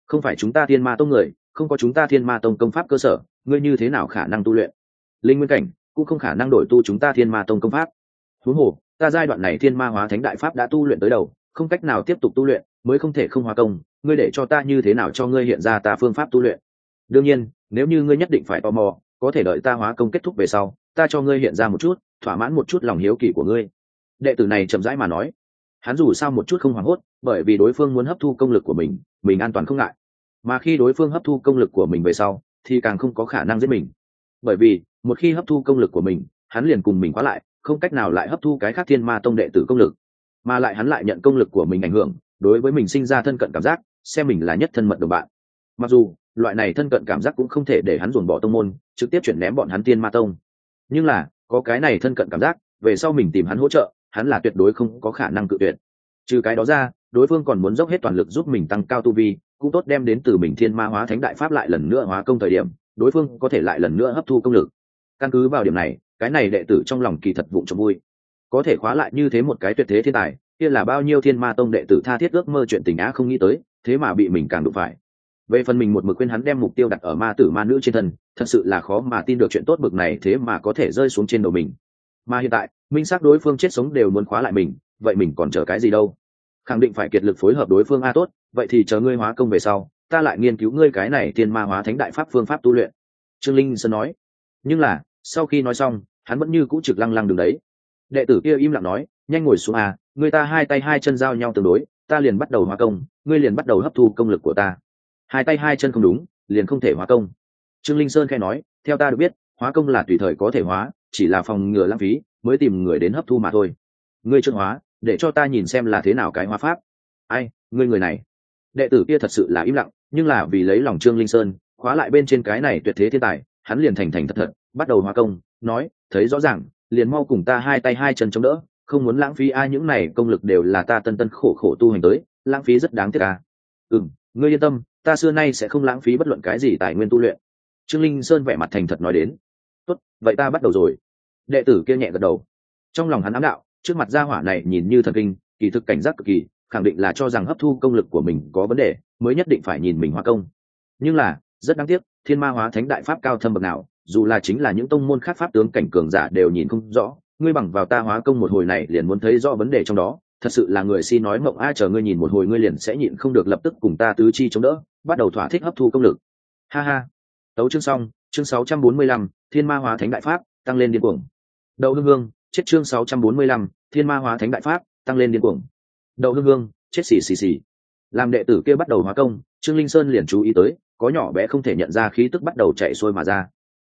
Không phải chúng ta thiên ma tông người, không có chúng ta thiên ma tông công pháp cơ sở, ngươi như thế nào khả năng tu luyện? Linh nguyên cảnh, cũng không khả năng đổi tu chúng ta thiên ma tông công pháp. Huống hồ, ta giai đoạn này thiên ma hóa thánh đại pháp đã tu luyện tới đầu, không cách nào tiếp tục tu luyện, mới không thể không hóa công, ngươi để cho ta như thế nào cho ngươi hiện ra ta phương pháp tu luyện? Đương nhiên, nếu như ngươi nhất định phải tò mò có thể đợi ta hóa công kết thúc về sau, ta cho ngươi hiện ra một chút, thỏa mãn một chút lòng hiếu kỳ của ngươi. Đệ tử này chậm rãi mà nói. Hắn dù sao một chút không hoảng hốt, bởi vì đối phương muốn hấp thu công lực của mình mình an toàn không ngại. Mà khi đối phương hấp thu công lực của mình về sau, thì càng không có khả năng giết mình. Bởi vì, một khi hấp thu công lực của mình, hắn liền cùng mình khóa lại, không cách nào lại hấp thu cái khác thiên ma tông đệ tử công lực. Mà lại hắn lại nhận công lực của mình ảnh hưởng, đối với mình sinh ra thân cận cảm giác, xem mình là nhất thân mật đồng bạn mặc dù, loại này thân cận cảm giác cũng không thể để hắn dồn bỏ tông môn, trực tiếp chuyển ném bọn hắn tiên ma tông. Nhưng là, có cái này thân cận cảm giác, về sau mình tìm hắn hỗ trợ, hắn là tuyệt đối không có khả năng cự tuyệt. Trừ cái đó ra, đối phương còn muốn dốc hết toàn lực giúp mình tăng cao tu vi, cũng tốt đem đến từ mình thiên ma hóa thánh đại pháp lại lần nữa hóa công thời điểm, đối phương có thể lại lần nữa hấp thu công lực. Căn cứ vào điểm này, cái này đệ tử trong lòng kỳ thật vụng trộm vui. Có thể khóa lại như thế một cái tuyệt thế thiên tài, kia là bao nhiêu thiên ma tông đệ tử tha thiết ước mơ chuyện tình á không nghĩ tới, thế mà bị mình càng đụng phải về phần mình một mực quên hắn đem mục tiêu đặt ở ma tử ma nữ trên thân, thật sự là khó mà tin được chuyện tốt bực này thế mà có thể rơi xuống trên đầu mình. Mà hiện tại, minh xác đối phương chết sống đều muốn khóa lại mình, vậy mình còn chờ cái gì đâu? Khẳng định phải kiệt lực phối hợp đối phương a tốt, vậy thì chờ ngươi hóa công về sau, ta lại nghiên cứu ngươi cái này tiên ma hóa thánh đại pháp phương pháp tu luyện. Trương linh sơn nói. Nhưng là, sau khi nói xong, hắn vẫn như cũ trực lăng lăng đường đấy. Đệ tử kia im lặng nói, nhanh ngồi xuống à người ta hai tay hai chân giao nhau tương đối, ta liền bắt đầu hóa công, ngươi liền bắt đầu hấp thu công lực của ta hai tay hai chân không đúng, liền không thể hóa công. Trương linh sơn khai nói, theo ta được biết, hóa công là tùy thời có thể hóa, chỉ là phòng ngừa lãng phí, mới tìm người đến hấp thu mà thôi. Ngươi trương hóa, để cho ta nhìn xem là thế nào cái hóa pháp. Ai, ngươi người này. Đệ tử kia thật sự là im lặng, nhưng là vì lấy lòng trương linh sơn, khóa lại bên trên cái này tuyệt thế thiên tài, hắn liền thành thành thật thật, bắt đầu hóa công, nói, thấy rõ ràng, liền mau cùng ta hai tay hai chân chống đỡ, không muốn lãng phí ai, những này công lực đều là ta tân tân khổ khổ tu hành tới, lãng phí rất đáng tiếc à. ừ ngươi yên tâm ta xưa nay sẽ không lãng phí bất luận cái gì tài nguyên tu luyện. Trương linh sơn vẻ mặt thành thật nói đến. Tốt, vậy ta bắt đầu rồi. Đệ tử kia nhẹ gật đầu. Trong lòng hắn ám đạo, trước mặt gia hỏa này nhìn như thần kinh, kỳ thực cảnh giác cực kỳ, khẳng định là cho rằng hấp thu công lực của mình có vấn đề, mới nhất định phải nhìn mình hóa công. Nhưng là, rất đáng tiếc, thiên ma hóa thánh đại pháp cao thâm bậc nào, dù là chính là những tông môn khác pháp tướng cảnh cường giả đều nhìn không rõ, ngươi bằng vào ta hóa công một hồi này liền muốn thấy rõ vấn đề trong đó thật sự là người si nói mộng a chờ ngươi nhìn một hồi ngươi liền sẽ nhịn không được lập tức cùng ta tứ chi chống đỡ bắt đầu thỏa thích hấp thu công lực. Ha ha. Tấu chương xong chương 645, thiên ma hóa thánh đại pháp tăng lên điên cuồng. Đậu hương hương chết chương 645, thiên ma hóa thánh đại pháp tăng lên điên cuồng. Đậu hương hương chết xì xì xì. Làm đệ tử kia bắt đầu hóa công trương linh sơn liền chú ý tới có nhỏ bé không thể nhận ra khí tức bắt đầu chạy xuôi mà ra.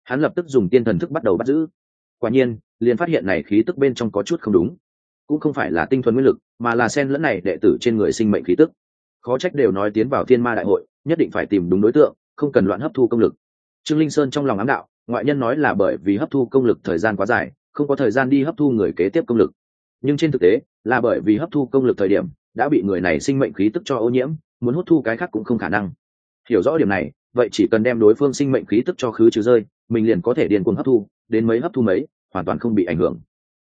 Hắn lập tức dùng tiên thần thức bắt đầu bắt giữ. Quả nhiên liền phát hiện này khí tức bên trong có chút không đúng cũng không phải là tinh thuần nguyên lực, mà là sen lẫn này đệ tử trên người sinh mệnh khí tức. Khó trách đều nói tiến vào thiên ma đại hội, nhất định phải tìm đúng đối tượng, không cần loạn hấp thu công lực. Trương linh sơn trong lòng ám đạo, ngoại nhân nói là bởi vì hấp thu công lực thời gian quá dài, không có thời gian đi hấp thu người kế tiếp công lực. Nhưng trên thực tế, là bởi vì hấp thu công lực thời điểm, đã bị người này sinh mệnh khí tức cho ô nhiễm, muốn hút thu cái khác cũng không khả năng. Hiểu rõ điểm này, vậy chỉ cần đem đối phương sinh mệnh khí tức cho khứ trừ rơi, mình liền có thể điền cuồng hấp thu, đến mấy hấp thu mấy, hoàn toàn không bị ảnh hưởng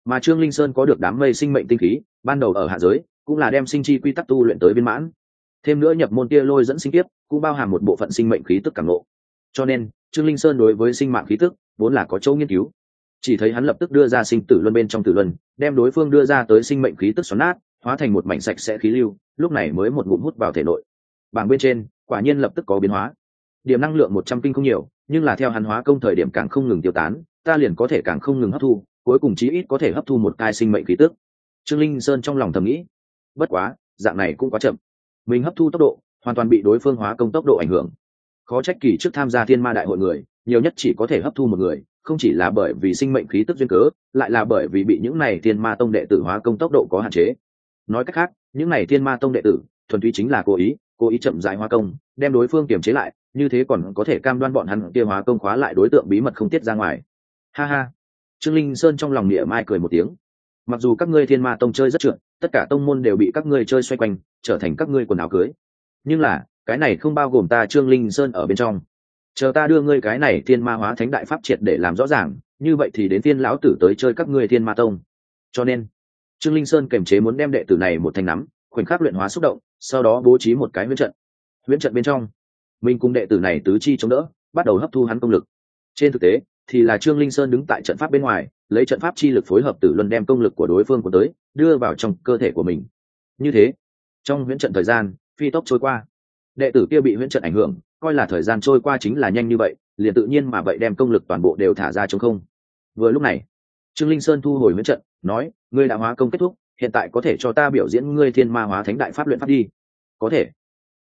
mà trương linh sơn có được đám mây sinh mệnh tinh khí, ban đầu ở hạ giới, cũng là đem sinh chi quy tắc tu luyện tới viên mãn. Thêm nữa nhập môn tia lôi dẫn sinh tiếp cũng bao hàm một bộ phận sinh mệnh khí tức cảm lộ cho nên, trương linh sơn đối với sinh mạng khí tức, vốn là có chỗ nghiên cứu. Chỉ thấy hắn lập tức đưa ra sinh tử luân bên trong tử luân, đem đối phương đưa ra tới sinh mệnh khí tức xoắn nát, hóa thành một mảnh sạch sẽ khí lưu, lúc này mới một ngụm hút vào thể nội. Bảng bên trên, quả nhiên lập tức có biến hóa. Điểm năng lượng một trăm kinh không nhiều, nhưng là theo hắn hóa công thời điểm càng không ngừng tiêu tán, ta liền có thể càng không ngừng hấp thu cuối cùng chí ít có thể hấp thu một cai sinh mệnh khí tức. Trương linh sơn trong lòng thầm nghĩ, bất quá, dạng này cũng quá chậm. Mình hấp thu tốc độ, hoàn toàn bị đối phương hóa công tốc độ ảnh hưởng. Khó trách kỳ trước tham gia thiên ma đại hội người, nhiều nhất chỉ có thể hấp thu một người, không chỉ là bởi vì sinh mệnh khí tức duyên cớ, lại là bởi vì bị những này thiên ma tông đệ tử hóa công tốc độ có hạn chế. Nói cách khác, những này thiên ma tông đệ tử, thuần túy chính là cố ý cố ý chậm rãi hóa công, đem đối phương kiềm chế lại, như thế còn có thể cam đoan bọn hắn kia hóa công khóa lại đối tượng bí mật không tiết ra ngoài. Ha ha trương linh sơn trong lòng nghĩa mai cười một tiếng. Mặc dù các ngươi thiên ma tông chơi rất trượt, tất cả tông môn đều bị các ngươi chơi xoay quanh, trở thành các ngươi quần áo cưới. Nhưng là, cái này không bao gồm ta trương linh sơn ở bên trong. Chờ ta đưa ngươi cái này thiên ma hóa thánh đại pháp triệt để làm rõ ràng, như vậy thì đến thiên lão tử tới chơi các ngươi thiên ma tông. Cho nên, trương linh sơn kềm chế muốn đem đệ tử này một thành nắm, khoảnh khắc luyện hóa xúc động, sau đó bố trí một cái huyễn trận. Huyễn trận bên trong, mình cùng đệ tử này tứ chi chống đỡ, bắt đầu hấp thu hắn công lực. Trên thực tế thì là trương linh sơn đứng tại trận pháp bên ngoài, lấy trận pháp chi lực phối hợp tử luân đem công lực của đối phương của tới, đưa vào trong cơ thể của mình. Như thế, trong huyễn trận thời gian, phi tốc trôi qua. Đệ tử kia bị huyễn trận ảnh hưởng, coi là thời gian trôi qua chính là nhanh như vậy, liền tự nhiên mà vậy đem công lực toàn bộ đều thả ra trong không. Vừa lúc này, trương linh sơn thu hồi huyễn trận, nói, ngươi đã hóa công kết thúc, hiện tại có thể cho ta biểu diễn ngươi thiên ma hóa thánh đại pháp luyện pháp đi. Có thể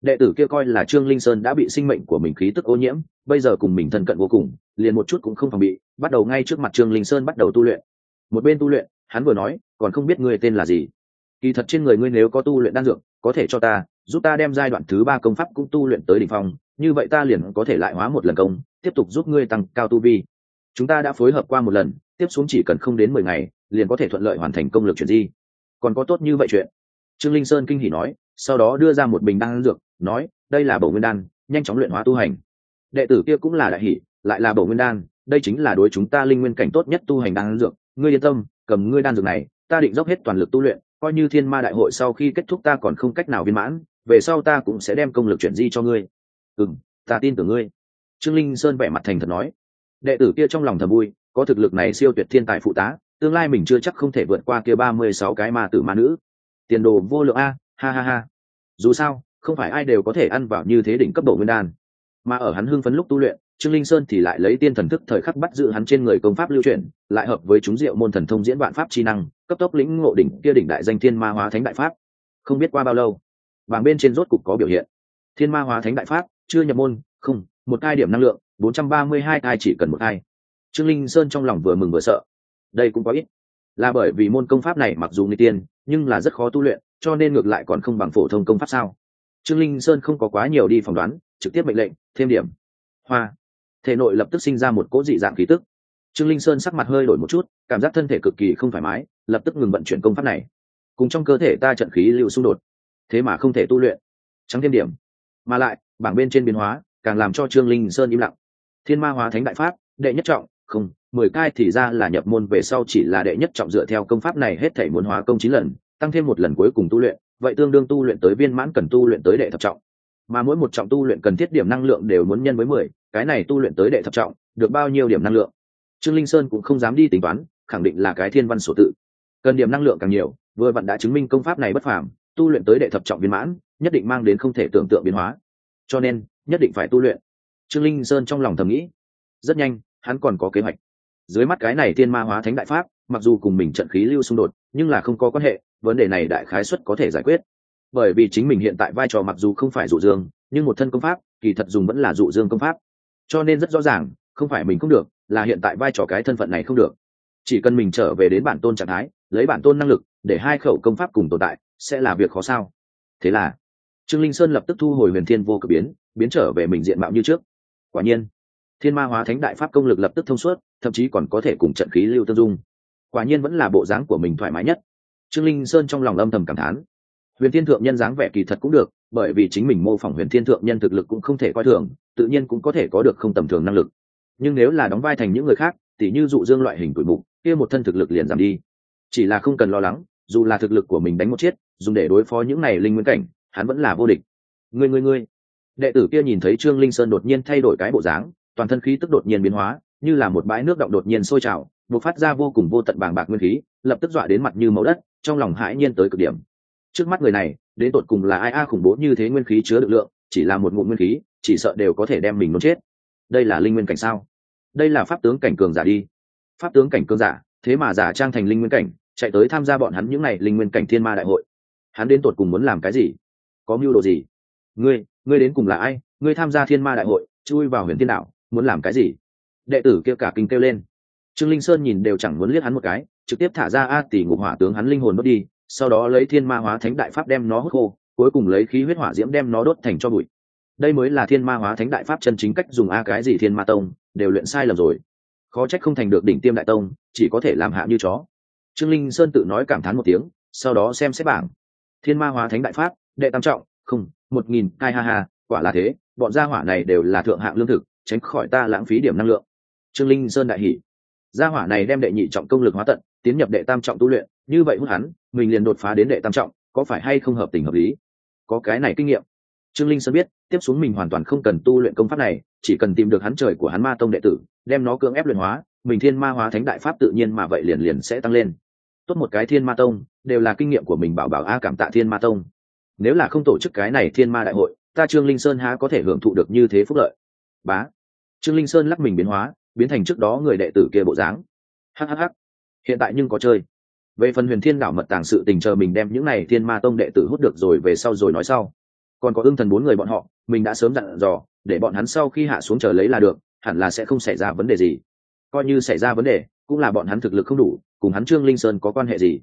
đệ tử kia coi là trương linh sơn đã bị sinh mệnh của mình khí tức ô nhiễm, bây giờ cùng mình thân cận vô cùng, liền một chút cũng không phòng bị, bắt đầu ngay trước mặt trương linh sơn bắt đầu tu luyện. Một bên tu luyện, hắn vừa nói, còn không biết ngươi tên là gì? Kỳ thật trên người ngươi nếu có tu luyện đan dược, có thể cho ta, giúp ta đem giai đoạn thứ ba công pháp cũng tu luyện tới đỉnh phong, như vậy ta liền có thể lại hóa một lần công, tiếp tục giúp ngươi tăng cao tu vi. Chúng ta đã phối hợp qua một lần, tiếp xuống chỉ cần không đến mười ngày, liền có thể thuận lợi hoàn thành công lực chuyển di. Còn có tốt như vậy chuyện. Trương linh sơn kinh hỉ nói, sau đó đưa ra một bình đan dược nói, đây là bổ nguyên đan, nhanh chóng luyện hóa tu hành. Đệ tử kia cũng là đại hỷ lại là bổ nguyên đan, đây chính là đối chúng ta linh nguyên cảnh tốt nhất tu hành đan dược. Ngươi yên tâm, cầm ngươi đan dược này, ta định dốc hết toàn lực tu luyện, coi như thiên ma đại hội sau khi kết thúc ta còn không cách nào viên mãn, về sau ta cũng sẽ đem công lực chuyển di cho ngươi. Ừ ta tin tưởng ngươi. Trương linh sơn vẻ mặt thành thật nói. Đệ tử kia trong lòng thầm vui, có thực lực này siêu tuyệt thiên tài phụ tá, tương lai mình chưa chắc không thể vượt qua kia ba mươi sáu cái ma tử ma nữ. Tiền đồ vô lượng a, ha ha ha. Dù sao không phải ai đều có thể ăn vào như thế đỉnh cấp độ nguyên đan. Mà ở hắn hưng phấn lúc tu luyện, trương linh sơn thì lại lấy tiên thần thức thời khắc bắt giữ hắn trên người công pháp lưu truyền lại hợp với chúng diệu môn thần thông diễn vạn pháp chi năng, cấp tốc lĩnh ngộ đỉnh kia đỉnh đại danh thiên ma hóa thánh đại pháp. Không biết qua bao lâu, bảng bên trên rốt cục có biểu hiện. Thiên ma hóa thánh đại pháp, chưa nhập môn, không, một hai điểm năng lượng, bốn trăm ba mươi hai thai chỉ cần một hai trương linh sơn trong lòng vừa mừng vừa sợ. Đây cũng có ít. Là bởi vì môn công pháp này mặc dù nguy tiên, nhưng là rất khó tu luyện, cho nên ngược lại còn không bằng phổ thông công pháp sao? Trương linh sơn không có quá nhiều đi phỏng đoán, trực tiếp mệnh lệnh, thêm điểm. Hoa. Thể nội lập tức sinh ra một cỗ dị dạng khí tức. Trương linh sơn sắc mặt hơi đổi một chút, cảm giác thân thể cực kỳ không thoải mái, lập tức ngừng vận chuyển công pháp này. Cùng trong cơ thể ta trận khí lưu xung đột, thế mà không thể tu luyện. Trắng thêm điểm. Mà lại, bảng bên trên biến hóa, càng làm cho trương linh sơn im lặng. Thiên ma hóa thánh đại pháp, đệ nhất trọng, không, mười cai thì ra là nhập môn về sau chỉ là đệ nhất trọng dựa theo công pháp này hết thể muốn hóa công chín lần, tăng thêm một lần cuối cùng tu luyện vậy tương đương tu luyện tới viên mãn cần tu luyện tới đệ thập trọng. Mà mỗi một trọng tu luyện cần thiết điểm năng lượng đều muốn nhân với mười, cái này tu luyện tới đệ thập trọng, được bao nhiêu điểm năng lượng? Trương linh sơn cũng không dám đi tính toán, khẳng định là cái thiên văn sổ tự. Cần điểm năng lượng càng nhiều, vừa vặn đã chứng minh công pháp này bất phàm, tu luyện tới đệ thập trọng viên mãn, nhất định mang đến không thể tưởng tượng biến hóa. Cho nên, nhất định phải tu luyện. Trương linh sơn trong lòng thầm nghĩ. Rất nhanh, hắn còn có kế hoạch. Dưới mắt cái này thiên ma hóa thánh đại pháp, mặc dù cùng mình trận khí lưu xung đột, nhưng là không có quan hệ vấn đề này đại khái xuất có thể giải quyết. Bởi vì chính mình hiện tại vai trò mặc dù không phải dụ dương, nhưng một thân công pháp, kỳ thật dùng vẫn là dụ dương công pháp. Cho nên rất rõ ràng, không phải mình không được, là hiện tại vai trò cái thân phận này không được. Chỉ cần mình trở về đến bản tôn trạng thái, lấy bản tôn năng lực, để hai khẩu công pháp cùng tồn tại, sẽ là việc khó sao? Thế là, trương linh sơn lập tức thu hồi huyền thiên vô cực biến biến trở về mình diện mạo như trước. Quả nhiên, thiên ma hóa thánh đại pháp công lực lập tức thông suốt, thậm chí còn có thể cùng trận khí lưu tương dung. Quả nhiên vẫn là bộ dáng của mình thoải mái nhất trương linh sơn trong lòng âm thầm cảm thán. Huyền thiên thượng nhân dáng vẻ kỳ thật cũng được, bởi vì chính mình mô phỏng huyền thiên thượng nhân thực lực cũng không thể coi thường, tự nhiên cũng có thể có được không tầm thường năng lực. Nhưng nếu là đóng vai thành những người khác, tỉ như dụ dương loại hình tuổi bụng, kia một thân thực lực liền giảm đi. Chỉ là không cần lo lắng, dù là thực lực của mình đánh một chiết dùng để đối phó những này linh nguyên cảnh, hắn vẫn là vô địch. Người người người đệ tử kia nhìn thấy trương linh sơn đột nhiên thay đổi cái bộ dáng, toàn thân khí tức đột nhiên biến hóa như là một bãi nước động đột nhiên sôi trào bộc phát ra vô cùng vô tận bàng bạc nguyên khí, lập tức dọa đến mặt như màu đất, trong lòng hãi nhiên tới cực điểm. Trước mắt người này, đến tột cùng là ai a khủng bố như thế nguyên khí chứa được lượng, chỉ là một ngụm nguyên khí, chỉ sợ đều có thể đem mình nôn chết. Đây là linh nguyên cảnh sao? Đây là pháp tướng cảnh cường giả đi. Pháp tướng cảnh cường giả, thế mà giả trang thành linh nguyên cảnh, chạy tới tham gia bọn hắn những n à y linh nguyên cảnh thiên ma đại hội. Hắn đến tột cùng muốn làm cái gì? Có mưu đồ gì? Ngươi ngươi đến cùng là ai? Ngươi tham gia thiên ma đại hội, chui vào huyền thiên đạo muốn làm cái gì? Đệ tử kêu cả kinh kêu lên. Trương linh sơn nhìn đều chẳng muốn liếc hắn một cái, trực tiếp thả ra a tỷ ngục hỏa tướng hắn linh hồn đốt đi, sau đó lấy thiên ma hóa thánh đại pháp đem nó hút khô, cuối cùng lấy khí huyết hỏa diễm đem nó đốt thành cho bụi. Đây mới là thiên ma hóa thánh đại pháp chân chính cách dùng a cái gì thiên ma tông, đều luyện sai lầm rồi. Khó trách không thành được đỉnh tiêm đại tông, chỉ có thể làm hạ như chó. Trương linh sơn tự nói cảm thán một tiếng, sau đó xem xét bảng. Thiên ma hóa thánh đại pháp, đệ tam trọng, không, một nghìn, hai ha ha quả là thế, bọn gia hỏa này đều là thượng hạng lương thực, tránh khỏi ta lãng phí điểm năng lượng trương linh sơn đại hỷ gia hỏa này đem đệ nhị trọng công lực hóa tận, tiến nhập đệ tam trọng tu luyện, như vậy hút hắn, mình liền đột phá đến đệ tam trọng, có phải hay không hợp tình hợp lý? Có cái này kinh nghiệm. Trương linh sơn biết, tiếp xuống mình hoàn toàn không cần tu luyện công pháp này, chỉ cần tìm được hắn trời của hắn ma tông đệ tử, đem nó cưỡng ép luyện hóa, mình thiên ma hóa thánh đại pháp tự nhiên mà vậy liền liền sẽ tăng lên. Tốt một cái thiên ma tông, đều là kinh nghiệm của mình bảo bảo a cảm tạ thiên ma tông. Nếu là không tổ chức cái này thiên ma đại hội, ta trương linh sơn há có thể hưởng thụ được như thế phúc lợi. Bá. Trương linh sơn lắc mình biến hóa biến thành trước đó người đệ tử kia bộ dáng. Hhh hiện tại nhưng có chơi. Về phần huyền thiên đảo mật tàng sự tình chờ mình đem những này thiên ma tông đệ tử hút được rồi về sau rồi nói sau. Còn có ưng thần bốn người bọn họ, mình đã sớm dặn dò, để bọn hắn sau khi hạ xuống chờ lấy là được, hẳn là sẽ không xảy ra vấn đề gì. Coi như xảy ra vấn đề, cũng là bọn hắn thực lực không đủ, cùng hắn trương linh sơn có quan hệ gì?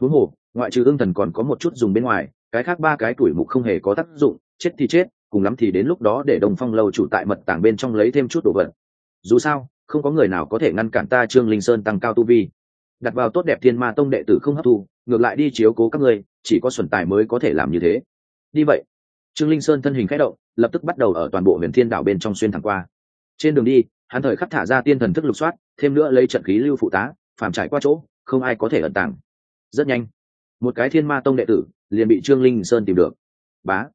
Huống hồ, ngoại trừ ưng thần còn có một chút dùng bên ngoài, cái khác ba cái tuổi mục không hề có tác dụng, chết thì chết, cùng lắm thì đến lúc đó để đồng phong lâu chủ tại mật tàng bên trong lấy thêm chút đồ vật dù sao, không có người nào có thể ngăn cản ta trương linh sơn tăng cao tu vi. Đặt vào tốt đẹp thiên ma tông đệ tử không hấp thu, ngược lại đi chiếu cố các ngươi, chỉ có xuẩn tài mới có thể làm như thế. Đi vậy. Trương linh sơn thân hình khẽ động, lập tức bắt đầu ở toàn bộ huyền thiên đảo bên trong xuyên thẳng qua. Trên đường đi, hắn thời khắc thả ra tiên thần thức lục soát, thêm nữa lấy trận khí lưu phụ tá, phàm trải qua chỗ, không ai có thể ẩn tàng. Rất nhanh, một cái thiên ma tông đệ tử liền bị trương linh sơn tìm được. Bá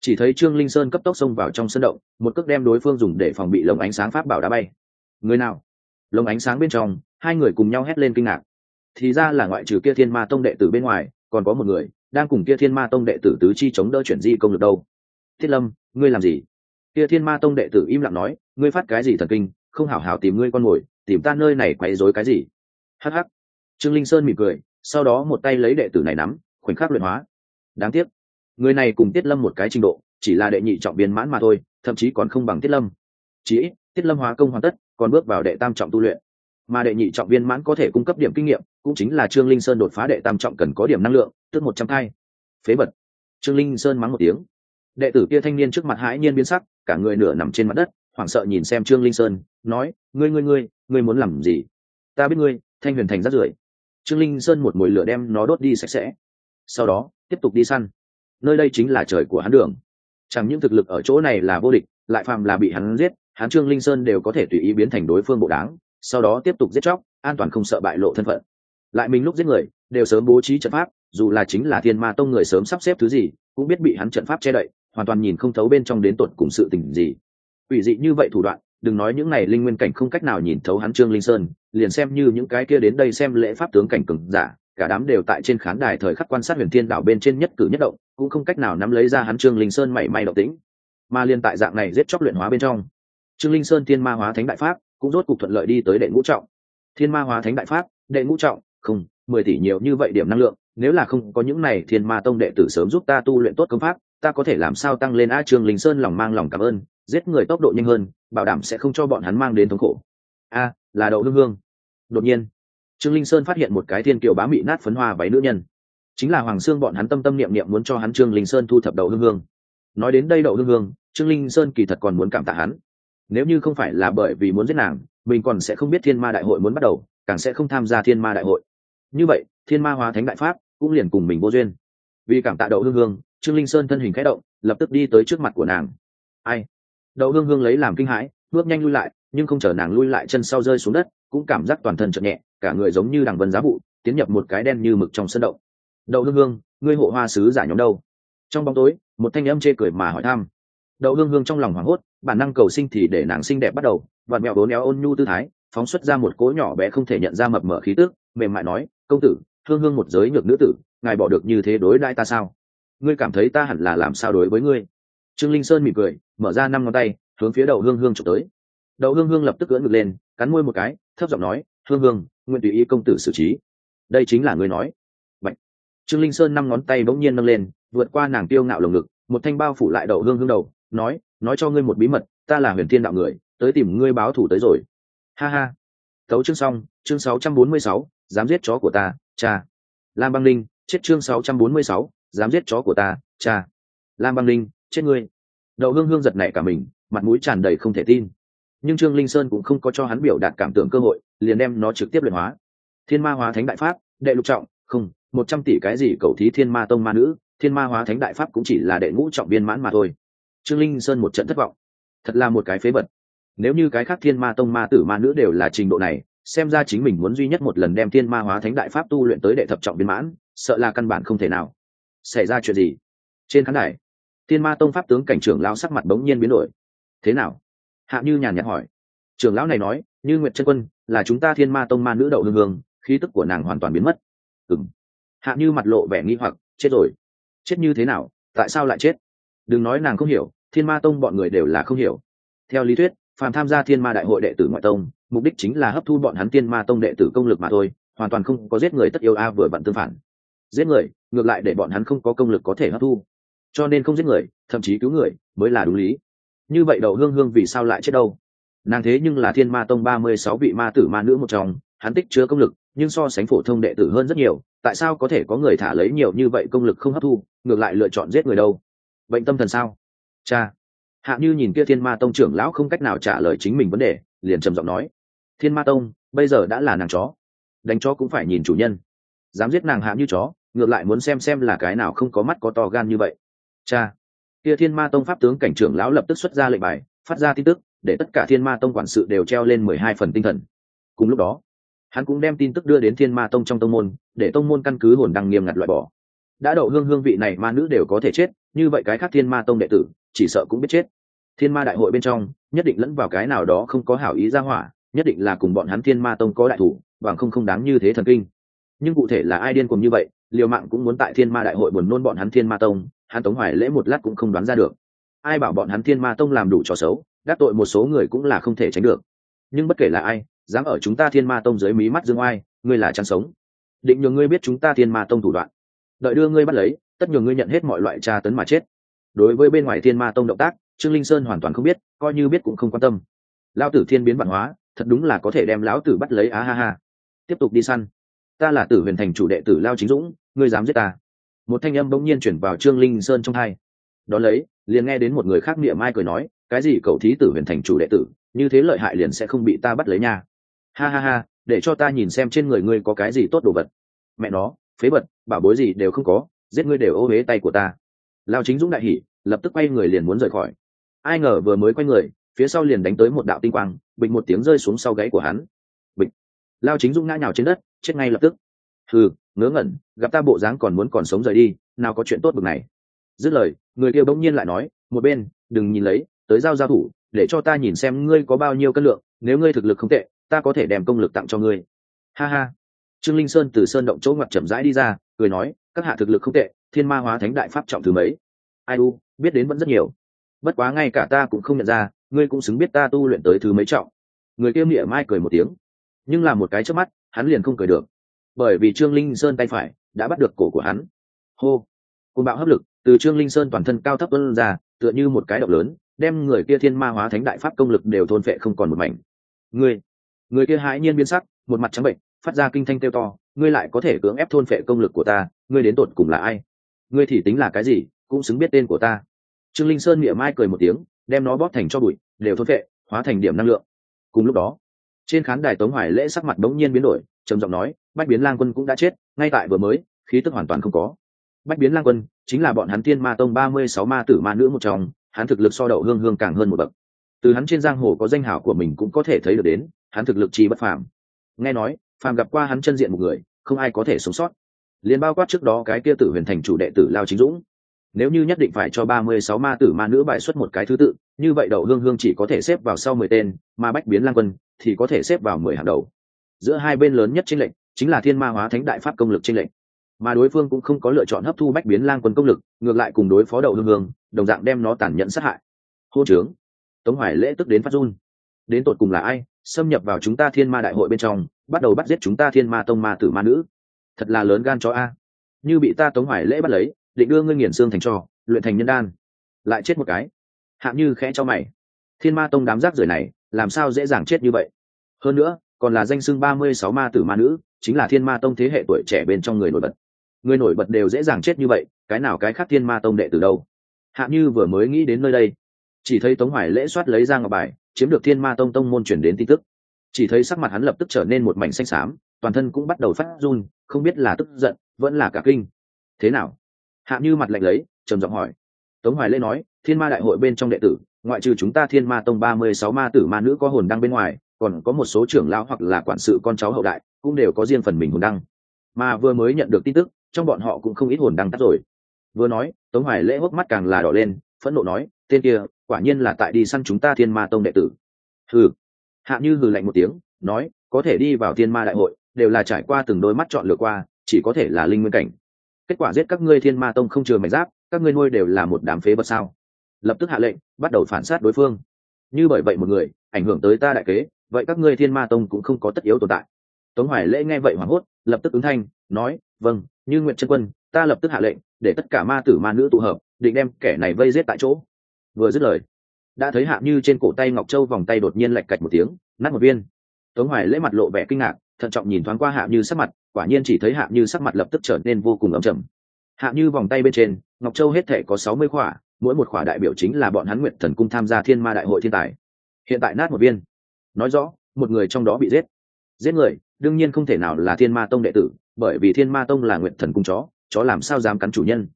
chỉ thấy trương linh sơn cấp tốc xông vào trong sân động, một cước đem đối phương dùng để phòng bị lồng ánh sáng pháp bảo đá bay. Người nào? Lồng ánh sáng bên trong, hai người cùng nhau hét lên kinh ngạc. Thì ra là ngoại trừ kia thiên ma tông đệ tử bên ngoài, còn có một người, đang cùng kia thiên ma tông đệ tử tứ chi chống đỡ chuyển di công lực đâu. Thiết lâm, ngươi làm gì? Kia thiên ma tông đệ tử im lặng nói, ngươi phát cái gì thần kinh, không hảo hảo tìm ngươi con mồi tìm ta nơi này quấy rối cái gì? Hắc hắc. Trương linh sơn mỉm cười, sau đó một tay lấy đệ tử này nắm, khoảnh khắc luyện hóa. Đáng tiếc người này cùng tiết lâm một cái trình độ, chỉ là đệ nhị trọng viên mãn mà thôi, thậm chí còn không bằng tiết lâm. Chỉ ít, tiết lâm hóa công hoàn tất, còn bước vào đệ tam trọng tu luyện. Mà đệ nhị trọng viên mãn có thể cung cấp điểm kinh nghiệm, cũng chính là trương linh sơn đột phá đệ tam trọng cần có điểm năng lượng, tức một trăm hai phế vật. Trương linh sơn mắng một tiếng. Đệ tử kia thanh niên trước mặt hãi nhiên biến sắc, cả người nửa nằm trên mặt đất, hoảng sợ nhìn xem trương linh sơn, nói, ngươi ngươi ngươi ngươi muốn làm gì? Ta biết ngươi, thanh huyền thành rất rưởi. Trương linh sơn một mồi lửa đem nó đốt đi sạch sẽ. Sau đó, tiếp tục đi săn nơi đây chính là trời của hắn đường. Chẳng những thực lực ở chỗ này là vô địch, lại phàm là bị hắn giết, hắn trương linh sơn đều có thể tùy ý biến thành đối phương bộ đáng, sau đó tiếp tục giết chóc, an toàn không sợ bại lộ thân phận. Lại mình lúc giết người, đều sớm bố trí trận pháp, dù là chính là thiên ma tông người sớm sắp xếp thứ gì, cũng biết bị hắn trận pháp che đậy, hoàn toàn nhìn không thấu bên trong đến tột cùng sự tình gì. Ủy dị như vậy thủ đoạn, đừng nói những này linh nguyên cảnh không cách nào nhìn thấu hắn trương linh sơn, liền xem như những cái kia đến đây xem lễ pháp tướng cảnh cường giả, cả đám đều tại trên khán đài thời khắc quan sát huyền thiên đảo bên trên nhất cử nhất động cũng không cách nào nắm lấy ra hắn trương linh sơn mảy may động tĩnh, mà liên tại dạng này giết chóc luyện hóa bên trong, trương linh sơn thiên ma hóa thánh đại pháp cũng rốt cục thuận lợi đi tới đệ ngũ trọng. Thiên ma hóa thánh đại pháp, đệ ngũ trọng, không, mười tỷ nhiều như vậy điểm năng lượng, nếu là không có những này thiên ma tông đệ tử sớm giúp ta tu luyện tốt công pháp, ta có thể làm sao tăng lên a trương linh sơn lòng mang lòng cảm ơn, giết người tốc độ nhanh hơn, bảo đảm sẽ không cho bọn hắn mang đến thống khổ. A, là đậu hương hương. Đột nhiên, trương linh sơn phát hiện một cái thiên kiều bá mị nát phấn hoa váy nữ nhân chính là hoàng sương bọn hắn tâm tâm niệm niệm muốn cho hắn trương linh sơn thu thập đậu hương hương. Nói đến đây đậu hương hương, trương linh sơn kỳ thật còn muốn cảm tạ hắn. Nếu như không phải là bởi vì muốn giết nàng, mình còn sẽ không biết thiên ma đại hội muốn bắt đầu, càng sẽ không tham gia thiên ma đại hội. Như vậy, thiên ma hóa thánh đại pháp cũng liền cùng mình vô duyên. Vì cảm tạ đậu hương hương, trương linh sơn thân hình khẽ động, lập tức đi tới trước mặt của nàng. Ai? Đậu hương hương lấy làm kinh hãi, bước nhanh lui lại, nhưng không chờ nàng lui lại chân sau rơi xuống đất, cũng cảm giác toàn thân chậm nhẹ, cả người giống như đằng vân giá vụ, tiến nhập một cái đen như mực trong sân động đậu hương hương, ngươi hộ hoa sứ giả nhóm đâu? Trong bóng tối, một thanh âm chê cười mà hỏi thăm. Đậu hương hương trong lòng hoảng hốt, bản năng cầu sinh thì để nàng xinh đẹp bắt đầu và mẹo bốn éo ôn nhu tư thái, phóng xuất ra một cỗ nhỏ bé không thể nhận ra mập mở khí tước mềm mại nói, công tử, hương hương một giới nhược nữ tử, ngài bỏ được như thế đối đãi ta sao? Ngươi cảm thấy ta hẳn là làm sao đối với ngươi? Trương linh sơn mỉm cười, mở ra năm ngón tay, hướng phía đầu hương hương trộm tới. Đầu hương hương lập tức cưỡn ngực lên, cắn môi một cái, thấp giọng nói, hương hương, nguyện tùy ý công tử xử trí. Đây chính là ngươi nói trương linh sơn năm ngón tay bỗng nhiên nâng lên vượt qua nàng tiêu ngạo lồng ngực một thanh bao phủ lại đầu hương hương đầu nói nói cho ngươi một bí mật ta là huyền thiên đạo người tới tìm ngươi báo thủ tới rồi. Ha ha. Tấu chương xong chương 646, dám giết chó của ta cha. Lam băng linh chết chương 646, dám giết chó của ta cha. Lam băng linh chết ngươi. Đậu hương hương giật nảy cả mình mặt mũi tràn đầy không thể tin. Nhưng trương linh sơn cũng không có cho hắn biểu đạt cảm tưởng cơ hội liền đem nó trực tiếp luyện hóa. Thiên ma hóa thánh đại pháp đệ lục trọng không một trăm tỷ cái gì cầu thí thiên ma tông ma nữ, thiên ma hóa thánh đại pháp cũng chỉ là đệ ngũ trọng viên mãn mà thôi. Trương linh sơn một trận thất vọng. Thật là một cái phế vật. Nếu như cái khác thiên ma tông ma tử ma nữ đều là trình độ này, xem ra chính mình muốn duy nhất một lần đem thiên ma hóa thánh đại pháp tu luyện tới đệ thập trọng viên mãn, sợ là căn bản không thể nào. Xảy ra chuyện gì? Trên khán đài, thiên ma tông pháp tướng cảnh trưởng lão sắc mặt bỗng nhiên biến đổi. Thế nào? Hạ như nhàn nhạt hỏi. Trưởng lão này nói, như nguyệt chân quân, là chúng ta thiên ma tông ma nữ đậu hương hương, khí tức của nàng hoàn toàn biến mất. Ừng hạ như mặt lộ vẻ nghi hoặc, chết rồi. Chết như thế nào? Tại sao lại chết? Đừng nói nàng không hiểu, thiên ma tông bọn người đều là không hiểu. Theo lý thuyết, phàm tham gia thiên ma đại hội đệ tử ngoại tông, mục đích chính là hấp thu bọn hắn thiên ma tông đệ tử công lực mà thôi, hoàn toàn không có giết người tất yêu a vừa vặn tương phản. Giết người, ngược lại để bọn hắn không có công lực có thể hấp thu. Cho nên không giết người, thậm chí cứu người, mới là đúng lý. Như vậy đậu hương hương vì sao lại chết đâu? Nàng thế nhưng là thiên ma tông ba mươi sáu vị ma tử ma nữ một trong, hắn tích chứa công lực nhưng so sánh phổ thông đệ tử hơn rất nhiều, tại sao có thể có người thả lấy nhiều như vậy công lực không hấp thu, ngược lại lựa chọn giết người đâu? Bệnh tâm thần sao? Cha. Hạ như nhìn kia thiên ma tông trưởng lão không cách nào trả lời chính mình vấn đề, liền trầm giọng nói. Thiên ma tông, bây giờ đã là nàng chó. Đánh chó cũng phải nhìn chủ nhân. Dám giết nàng hạ như chó, ngược lại muốn xem xem là cái nào không có mắt có to gan như vậy. Cha. Kia thiên ma tông pháp tướng cảnh trưởng lão lập tức xuất ra lệnh bài, phát ra tin tức, để tất cả thiên ma tông quản sự đều treo lên mười hai phần tinh thần. Cùng lúc đó hắn cũng đem tin tức đưa đến thiên ma tông trong tông môn, để tông môn căn cứ hồn đăng nghiêm ngặt loại bỏ. Đã đậu hương hương vị này ma nữ đều có thể chết, như vậy cái khác thiên ma tông đệ tử, chỉ sợ cũng biết chết. Thiên ma đại hội bên trong, nhất định lẫn vào cái nào đó không có hảo ý ra hỏa, nhất định là cùng bọn hắn thiên ma tông có đại thủ, bằng không không đáng như thế thần kinh. Nhưng cụ thể là ai điên cùng như vậy, liều mạng cũng muốn tại thiên ma đại hội buồn nôn bọn hắn thiên ma tông, hắn tống hoài lễ một lát cũng không đoán ra được. Ai bảo bọn hắn thiên ma tông làm đủ trò xấu, đắc tội một số người cũng là không thể tránh được. Nhưng bất kể là ai dám ở chúng ta thiên ma tông dưới mí mắt dương oai, ngươi là chăn sống. Định nhường ngươi biết chúng ta thiên ma tông thủ đoạn. Đợi đưa ngươi bắt lấy, tất nhường ngươi nhận hết mọi loại tra tấn mà chết. Đối với bên ngoài thiên ma tông động tác, trương linh sơn hoàn toàn không biết, coi như biết cũng không quan tâm. Lao tử thiên biến văn hóa, thật đúng là có thể đem lão tử bắt lấy, á ha ha. Tiếp tục đi săn. Ta là tử huyền thành chủ đệ tử lao chính dũng, ngươi dám giết ta. Một thanh âm bỗng nhiên chuyển vào trương linh sơn trong hai. Đ ó lấy, liền nghe đến một người khác miệng ai cười nói, cái gì cậu thí tử huyền thành chủ đệ tử, như thế lợi hại liền sẽ không bị ta bắt lấy nha ha ha ha, để cho ta nhìn xem trên người ngươi có cái gì tốt đồ vật. Mẹ nó, phế vật, bảo bối gì đều không có, giết ngươi đều ô huế tay của ta. Lao chính dũng đại hỉ, lập tức quay người liền muốn rời khỏi. Ai ngờ vừa mới quay người, phía sau liền đánh tới một đạo tinh quang, bịch một tiếng rơi xuống sau gáy của hắn. Bịch. Lao chính dũng ngã nhào trên đất, chết ngay lập tức. Ừ ngớ ngẩn, gặp ta bộ dáng còn muốn còn sống rời đi, nào có chuyện tốt bực này. Dứt lời, người kia bỗng nhiên lại nói, một bên, đừng nhìn lấy, tới giao giao thủ, để cho ta nhìn xem ngươi có bao nhiêu cân lượng, nếu ngươi thực lực không tệ ta có thể đem công lực tặng cho ngươi. Ha ha. Trương linh sơn từ sơn động chỗ ngoặt chậm rãi đi ra, cười nói, các hạ thực lực không tệ, thiên ma hóa thánh đại pháp trọng thứ mấy? Ai u, biết đến vẫn rất nhiều. Bất quá ngay cả ta cũng không nhận ra, ngươi cũng xứng biết ta tu luyện tới thứ mấy trọng. Người kia miệng mai cười một tiếng. Nhưng là một cái trước mắt, hắn liền không cười được. Bởi vì trương linh sơn tay phải đã bắt được cổ của hắn. Hô. Côn bạo hấp lực, từ trương linh sơn toàn thân cao thấp tuân ra, tựa như một cái động lớn, đem người kia thiên ma hóa thánh đại pháp công lực đều thôn phệ không còn một mảnh. Ngươi người kia hãi nhiên biến sắc, một mặt trắng bệnh, phát ra kinh thanh kêu to, ngươi lại có thể cưỡng ép thôn phệ công lực của ta, ngươi đến tột cùng là ai? Ngươi thì tính là cái gì, cũng xứng biết tên của ta. Trương linh sơn miệng mai cười một tiếng, đem nó bóp thành cho bụi, đều thôn phệ, hóa thành điểm năng lượng. Cùng lúc đó, trên khán đài tống hoài lễ sắc mặt bỗng nhiên biến đổi, trầm giọng nói, bách biến lang quân cũng đã chết, ngay tại vừa mới, khí tức hoàn toàn không có. Bách biến lang quân chính là bọn hắn tiên ma tông ba mươi sáu ma tử ma nữ một trong, hắn thực lực so đậu hương hương càng hơn một bậc. Từ hắn trên giang hồ có danh hảo của mình cũng có thể thấy được đến hắn thực lực chi bất phàm. Nghe nói, phàm gặp qua hắn chân diện một người, không ai có thể sống sót. Liền bao quát trước đó cái kia tử huyền thành chủ đệ tử lao chính dũng. Nếu như nhất định phải cho ba mươi sáu ma tử ma nữ bại xuất một cái thứ tự, như vậy đậu hương hương chỉ có thể xếp vào sau mười tên, mà bách biến lang quân thì có thể xếp vào mười hàng đầu. Giữa hai bên lớn nhất chính lệnh chính là thiên ma hóa thánh đại pháp công lực chính lệnh mà đối phương cũng không có lựa chọn hấp thu bách biến lang quân công lực, ngược lại cùng đối phó đậu hương hương, đồng dạng đem nó tàn nhẫn sát hại. Hô trướng tống hoài lễ tức đến phát run. Đến tột cùng là ai? Xâm nhập vào chúng ta thiên ma đại hội bên trong, bắt đầu bắt giết chúng ta thiên ma tông ma tử ma nữ. Thật là lớn gan cho a. Như bị ta tống hoài lễ bắt lấy, định đưa ngươi nghiền xương thành trò, luyện thành nhân đan. Lại chết một cái. Hạng như khẽ cho mày. Thiên ma tông đám rác rưởi này, làm sao dễ dàng chết như vậy? Hơn nữa, còn là danh xưng ba mươi sáu ma tử ma nữ, chính là thiên ma tông thế hệ tuổi trẻ bên trong người nổi bật. Người nổi bật đều dễ dàng chết như vậy, cái nào cái khác thiên ma tông đệ từ đâu? Hạ như vừa mới nghĩ đến nơi đây, chỉ thấy tống hoài lễ soát lấy ra ngọc bài chiếm được thiên ma tông tông môn chuyển đến tin tức. Chỉ thấy sắc mặt hắn lập tức trở nên một mảnh xanh xám, toàn thân cũng bắt đầu phát run, không biết là tức giận, vẫn là cả kinh. Thế nào? Hạ như mặt lạnh lấy, trầm giọng hỏi. Tống hoài lê nói, thiên ma đại hội bên trong đệ tử, ngoại trừ chúng ta thiên ma tông ba mươi sáu ma tử ma nữ có hồn đăng bên ngoài, còn có một số trưởng lão hoặc là quản sự con cháu hậu đại, cũng đều có riêng phần mình hồn đăng. Mà vừa mới nhận được tin tức, trong bọn họ cũng không ít hồn đăng tắt rồi. Vừa nói, tống hoài lễ hốc mắt càng là đỏ lên, phẫn nộ nói tên kia, quả nhiên là tại đi săn chúng ta thiên ma tông đệ tử. Hừ. Hạ như hừ lạnh một tiếng, nói, có thể đi vào thiên ma đại hội, đều là trải qua từng đôi mắt chọn lựa qua, chỉ có thể là linh nguyên cảnh. Kết quả giết các ngươi thiên ma tông không chừa mảnh giáp, các ngươi nuôi đều là một đám phế vật sao? Lập tức hạ lệnh, bắt đầu phản sát đối phương. Như bởi vậy một người, ảnh hưởng tới ta đại kế, vậy các ngươi thiên ma tông cũng không có tất yếu tồn tại. Tống hoài lễ nghe vậy hoảng hốt, lập tức ứng thanh, nói vâng như nguyện chân quân, ta lập tức hạ lệnh, để tất cả ma tử ma nữ tụ hợp, định đem kẻ này vây giết tại chỗ vừa dứt lời, đã thấy hạ như trên cổ tay ngọc châu vòng tay đột nhiên lạch cạch một tiếng, nát một viên. Tống hoài lễ mặt lộ vẻ kinh ngạc, thận trọng nhìn thoáng qua hạ như sắc mặt, quả nhiên chỉ thấy hạ như sắc mặt lập tức trở nên vô cùng ấm trầm. Hạ như vòng tay bên trên, ngọc châu hết thể có sáu mươi khỏa, mỗi một khỏa đại biểu chính là bọn hắn nguyện thần cung tham gia thiên ma đại hội thiên tài. Hiện tại nát một viên. Nói rõ, một người trong đó bị giết. Giết người, đương nhiên không thể nào là thiên ma tông đệ tử, bởi vì thiên ma tông là nguyện thần cung chó chó làm sao dám cắn chủ nhân?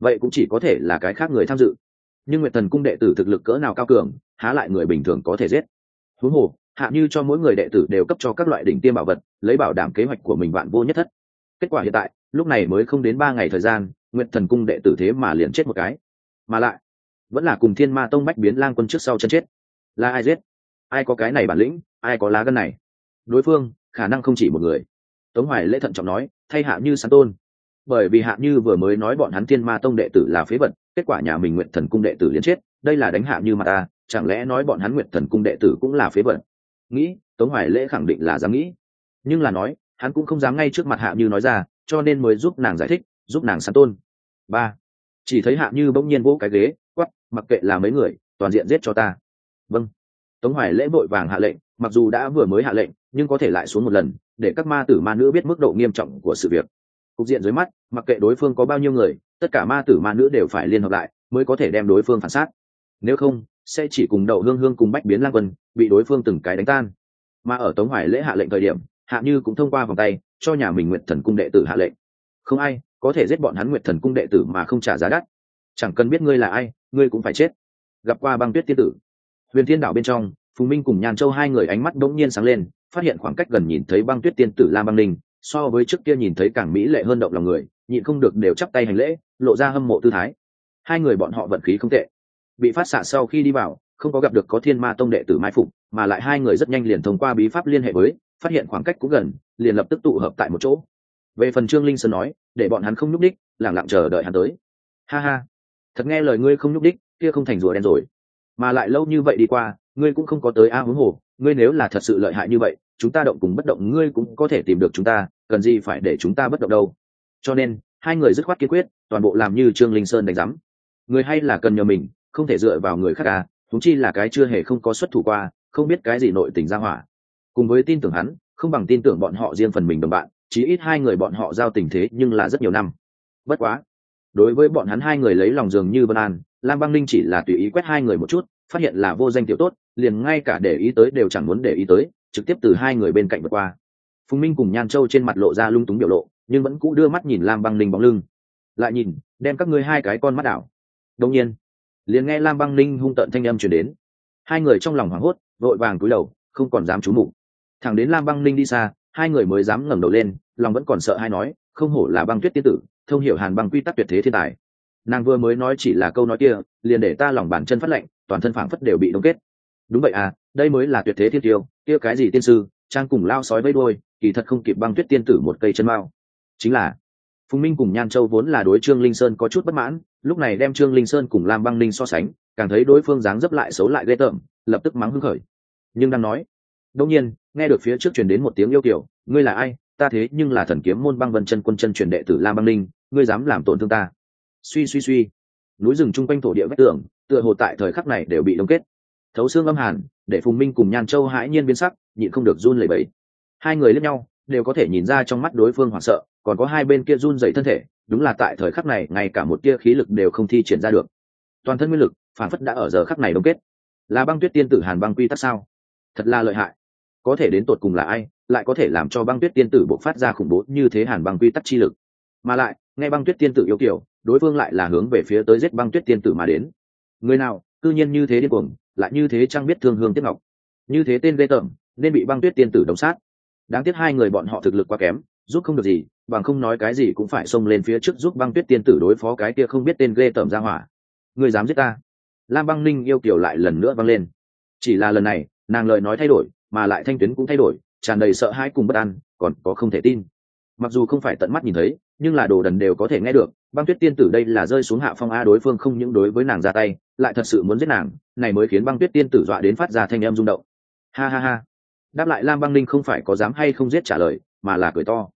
Vậy cũng chỉ có thể là cái khác người tham dự nhưng nguyện thần cung đệ tử thực lực cỡ nào cao cường, há lại người bình thường có thể giết. Huống hồ, hạ như cho mỗi người đệ tử đều cấp cho các loại đỉnh tiêm bảo vật, lấy bảo đảm kế hoạch của mình vạn vô nhất thất. Kết quả hiện tại, lúc này mới không đến ba ngày thời gian nguyện thần cung đệ tử thế mà liền chết một cái. Mà lại, vẫn là cùng thiên ma tông bách biến lang quân trước sau chân chết. Là ai giết? Ai có cái này bản lĩnh, ai có lá gân này? Đối phương, khả năng không chỉ một người. Tống hoài lễ thận trọng nói, thay hạ như sán tôn. Bởi vì hạ như vừa mới nói bọn hắn thiên ma tông đệ tử là phế vật kết quả nhà mình nguyện thần cung đệ tử liền chết, đây là đánh hạ như mà ta, chẳng lẽ nói bọn hắn nguyện thần cung đệ tử cũng là phế vật? Nghĩ, tống hoài lễ khẳng định là dám nghĩ. Nhưng là nói, hắn cũng không dám ngay trước mặt hạ như nói ra, cho nên mới giúp nàng giải thích, giúp nàng sán tôn. Ba, chỉ thấy hạ như bỗng nhiên vỗ cái ghế quắp mặc kệ là mấy người, toàn diện giết cho ta. Vâng. Tống hoài lễ vội vàng hạ lệnh, mặc dù đã vừa mới hạ lệnh, nhưng có thể lại xuống một lần, để các ma tử ma nữ biết mức độ nghiêm trọng của sự việc. Cục diện dưới mắt mặc kệ đối phương có bao nhiêu người, tất cả ma tử ma nữ đều phải liên hợp lại mới có thể đem đối phương phản sát nếu không, sẽ chỉ cùng đậu hương hương cùng bách biến lang quân bị đối phương từng cái đánh tan. Mà ở tống hoài lễ hạ lệnh thời điểm, hạ như cũng thông qua vòng tay cho nhà mình nguyện thần cung đệ tử hạ lệnh. Không ai có thể giết bọn hắn nguyện thần cung đệ tử mà không trả giá đắt. Chẳng cần biết ngươi là ai, ngươi cũng phải chết. Gặp qua băng tuyết tiên tử, huyền thiên đảo bên trong, phùng minh cùng nhàn châu hai người ánh mắt đ ỗ n g nhiên sáng lên, phát hiện khoảng cách gần nhìn thấy băng tuyết tiên tử lam băng linh so với trước kia nhìn thấy càng mỹ lệ hơn động lòng người nhịn không được đều chắp tay hành lễ, lộ ra hâm mộ tư thái. Hai người bọn họ vận khí không tệ. Bị phát xạ sau khi đi vào, không có gặp được có thiên ma tông đệ tử mai phục, mà lại hai người rất nhanh liền thông qua bí pháp liên hệ với, phát hiện khoảng cách cũng gần, liền lập tức tụ hợp tại một chỗ. Về phần trương linh sơn nói, để bọn hắn không nhúc đích lẳng lặng chờ đợi hắn tới. Ha ha, thật nghe lời ngươi không nhúc đích kia không thành rùa đen rồi. Mà lại lâu như vậy đi qua, ngươi cũng không có tới a huống hồ, ngươi nếu là thật sự lợi hại như vậy, chúng ta động cùng bất động ngươi cũng có thể tìm được chúng ta, cần gì phải để chúng ta bất động đâu? Cho nên, hai người dứt khoát kiên quyết, toàn bộ làm như trương linh sơn đánh giám. Người hay là cần nhờ mình, không thể dựa vào người khác à thúng chi là cái chưa hề không có xuất thủ qua, không biết cái gì nội tình ra hỏa. Cùng với tin tưởng hắn, không bằng tin tưởng bọn họ riêng phần mình đồng bạn, chí ít hai người bọn họ giao tình thế nhưng là rất nhiều năm. Bất quá, đối với bọn hắn hai người lấy lòng dường như vân an, lam băng linh chỉ là tùy ý quét hai người một chút, phát hiện là vô danh tiểu tốt, liền ngay cả để ý tới đều chẳng muốn để ý tới, trực tiếp từ hai người bên cạnh vượt qua. Phùng minh cùng nhan châu trên mặt lộ ra lung túng biểu lộ nhưng vẫn cũ đưa mắt nhìn lam băng ninh bóng lưng. Lại nhìn, đem các ngươi hai cái con mắt đảo. Đông nhiên, liền nghe lam băng ninh hung tợn thanh âm chuyển đến. Hai người trong lòng hoảng hốt, vội vàng cúi đầu, không còn dám trú mục. Thẳng đến lam băng ninh đi xa, hai người mới dám ngẩng đầu lên, lòng vẫn còn sợ hay nói, không hổ là băng tuyết tiên tử, thông hiểu hàn băng quy tắc tuyệt thế thiên tài. Nàng vừa mới nói chỉ là câu nói kia, liền để ta lòng bàn chân phát lạnh, toàn thân phảng phất đều bị đông kết. Đúng vậy à đây mới là tuyệt thế thiên tiêu, kia cái gì tiên sư, trang cùng lao sói vây đôi kỳ thật không kịp băng tuyết tiên tử một cây chân mao chính là phùng minh cùng nhan châu vốn là đối trương linh sơn có chút bất mãn lúc này đem trương linh sơn cùng lam băng ninh so sánh càng thấy đối phương dáng dấp lại xấu lại ghê tởm lập tức mắng hưng khởi nhưng đang nói đông nhiên nghe được phía trước truyền đến một tiếng yêu kiểu ngươi là ai ta thế nhưng là thần kiếm môn băng vân chân quân chân truyền đệ tử lam băng ninh ngươi dám làm tổn thương ta suy suy suy núi rừng chung quanh thổ địa vách tường tựa hồ tại thời khắc này đều bị đông kết thấu xương âm hàn để phùng minh cùng nhan châu hãi nhiên biến sắc nhịn không được run lẩy bẩy hai người lẫn nhau đều có thể nhìn ra trong mắt đối phương hoảng sợ, còn có hai bên kia run dậy thân thể, đúng là tại thời khắc này, ngay cả một tia khí lực đều không thi triển ra được. Toàn thân nguyên lực, phản phất đã ở giờ khắc này đông kết. Là băng tuyết tiên tử hàn băng quy tắc sao? Thật là lợi hại. Có thể đến tột cùng là ai, lại có thể làm cho băng tuyết tiên tử bộc phát ra khủng bố như thế hàn băng quy tắc chi lực? Mà lại, nghe băng tuyết tiên tử yêu kiểu đối phương lại là hướng về phía tới giết băng tuyết tiên tử mà đến. Người nào, cư nhiên như thế điên cuồng, lại như thế trang biết thương hương tiếp ngọc? Như thế tên ghê tởm, nên bị băng tuyết tiên tử đóng sát đáng tiếc hai người bọn họ thực lực quá kém, giúp không được gì, bằng không nói cái gì cũng phải xông lên phía trước giúp băng tuyết tiên tử đối phó cái kia không biết tên ghê tởm ra hỏa. Người dám giết ta? Lam băng ninh yêu kiểu lại lần nữa văng lên. Chỉ là lần này, nàng lời nói thay đổi, mà lại thanh tuyến cũng thay đổi, tràn đầy sợ hãi cùng bất an, còn có không thể tin. Mặc dù không phải tận mắt nhìn thấy, nhưng là đồ đần đều có thể nghe được, băng tuyết tiên tử đây là rơi xuống hạ phong a đối phương không những đối với nàng ra tay, lại thật sự muốn giết nàng, này mới khiến băng tuyết tiên tử dọa đến phát ra thanh em rung động. Ha ha ha đáp lại lam băng linh không phải có dám hay không giết trả lời, mà là cười to.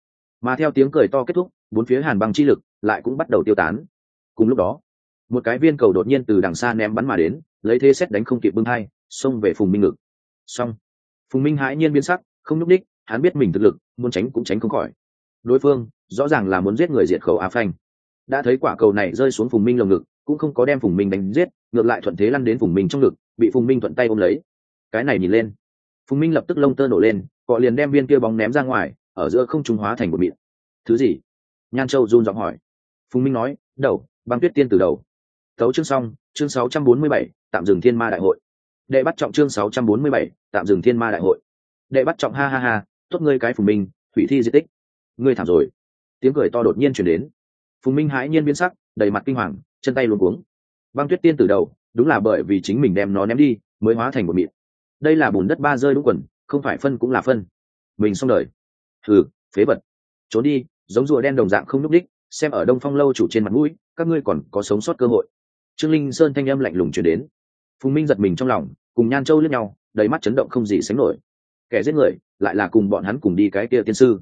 Mà theo tiếng cười to kết thúc, bốn phía hàn băng chi lực lại cũng bắt đầu tiêu tán. Cùng lúc đó, một cái viên cầu đột nhiên từ đằng xa ném bắn mà đến, lấy thế xét đánh không kịp bưng hai xông về phùng minh ngực. Xong, phùng minh hãi nhiên biến sắc, không nhúc đích hắn biết mình thực lực, muốn tránh cũng tránh không khỏi. Đối phương, rõ ràng là muốn giết người diệt khẩu á phanh. Đã thấy quả cầu này rơi xuống phùng minh lồng ngực, cũng không có đem phùng minh đánh giết, ngược lại thuận thế lăn đến phùng minh trong ngực, bị phùng minh thuận tay ôm lấy. Cái này nhìn lên phùng minh lập tức lông tơ nổ lên cọ liền đem viên kia bóng ném ra ngoài ở giữa không trung hóa thành một mịn. Thứ gì? Nhan châu run giọng hỏi. Phùng minh nói đầu băng tuyết tiên từ đầu. Tấu chương xong chương 647, tạm dừng thiên ma đại hội. Đệ bắt trọng chương 647, tạm dừng thiên ma đại hội. Đệ bắt trọng ha ha ha tốt ngươi cái phùng minh thủy thi di tích. Ngươi thảm rồi. Tiếng cười to đột nhiên chuyển đến. Phùng minh hãi nhiên biến sắc đầy mặt kinh hoàng chân tay luôn cuống. Băng tuyết tiên từ đầu đúng là bởi vì chính mình đem nó ném đi mới hóa thành một mịn đây là bùn đất ba rơi đúng quần, không phải phân cũng là phân. Mình xong đời. Thử phế vật. Trốn đi, giống rùa đen đồng dạng không nhúc đích, xem ở đông phong lâu chủ trên mặt mũi, các ngươi còn có sống sót cơ hội. Trương linh sơn thanh âm lạnh lùng chuyển đến. Phùng minh giật mình trong lòng, cùng nhan châu lướt nhau, đầy mắt chấn động không gì sánh nổi. Kẻ giết người, lại là cùng bọn hắn cùng đi cái kia tiên sư.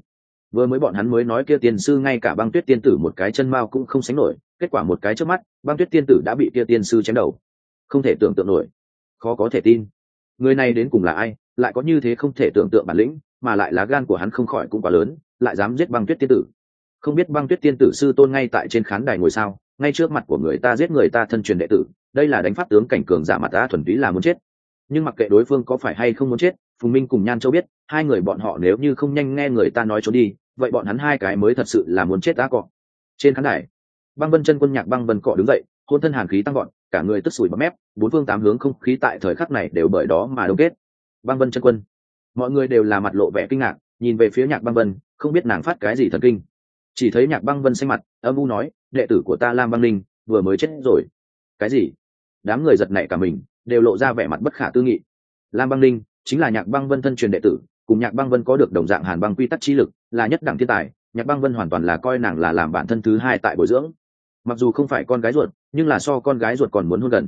Vừa mới bọn hắn mới nói kia tiên sư ngay cả băng tuyết tiên tử một cái chân mao cũng không sánh nổi, kết quả một cái trước mắt, băng tuyết tiên tử đã bị kia tiên sư chém đầu. Không thể tưởng tượng nổi. Khó có thể tin người này đến cùng là ai, lại có như thế không thể tưởng tượng bản lĩnh, mà lại lá gan của hắn không khỏi cũng quá lớn, lại dám giết băng tuyết tiên tử. Không biết băng tuyết tiên tử sư tôn ngay tại trên khán đài ngồi sao, ngay trước mặt của người ta giết người ta thân truyền đệ tử, đây là đánh pháp tướng cảnh cường giả mặt ta thuần túy là muốn chết. Nhưng mặc kệ đối phương có phải hay không muốn chết, phùng minh cùng nhan châu biết, hai người bọn họ nếu như không nhanh nghe người ta nói trốn đi, vậy bọn hắn hai cái mới thật sự là muốn chết đã cọ. Trên khán đài, băng vân chân quân nhạc băng vân cọ đứng dậy, hôn thân hàn khí tăng gọn cả người tức sủi bấm mép, bốn phương tám hướng không khí tại thời khắc này đều bởi đó mà đông kết. Băng vân chân quân, mọi người đều là mặt lộ vẻ kinh ngạc, nhìn về phía nhạc băng vân, không biết nàng phát cái gì thần kinh. Chỉ thấy nhạc băng vân xanh mặt, âm u nói, đệ tử của ta lam băng linh, vừa mới chết rồi. Cái gì? Đám người giật nảy cả mình, đều lộ ra vẻ mặt bất khả tư nghị. Lam băng linh chính là nhạc băng vân thân truyền đệ tử, cùng nhạc băng vân có được đồng dạng hàn băng quy tắc chi lực, là nhất đẳng thiên tài, nhạc băng vân hoàn toàn là coi nàng là làm bản thân thứ hai tại bồi dưỡng. Mặc dù không phải con gái ruột nhưng là so con gái ruột còn muốn hôn gần.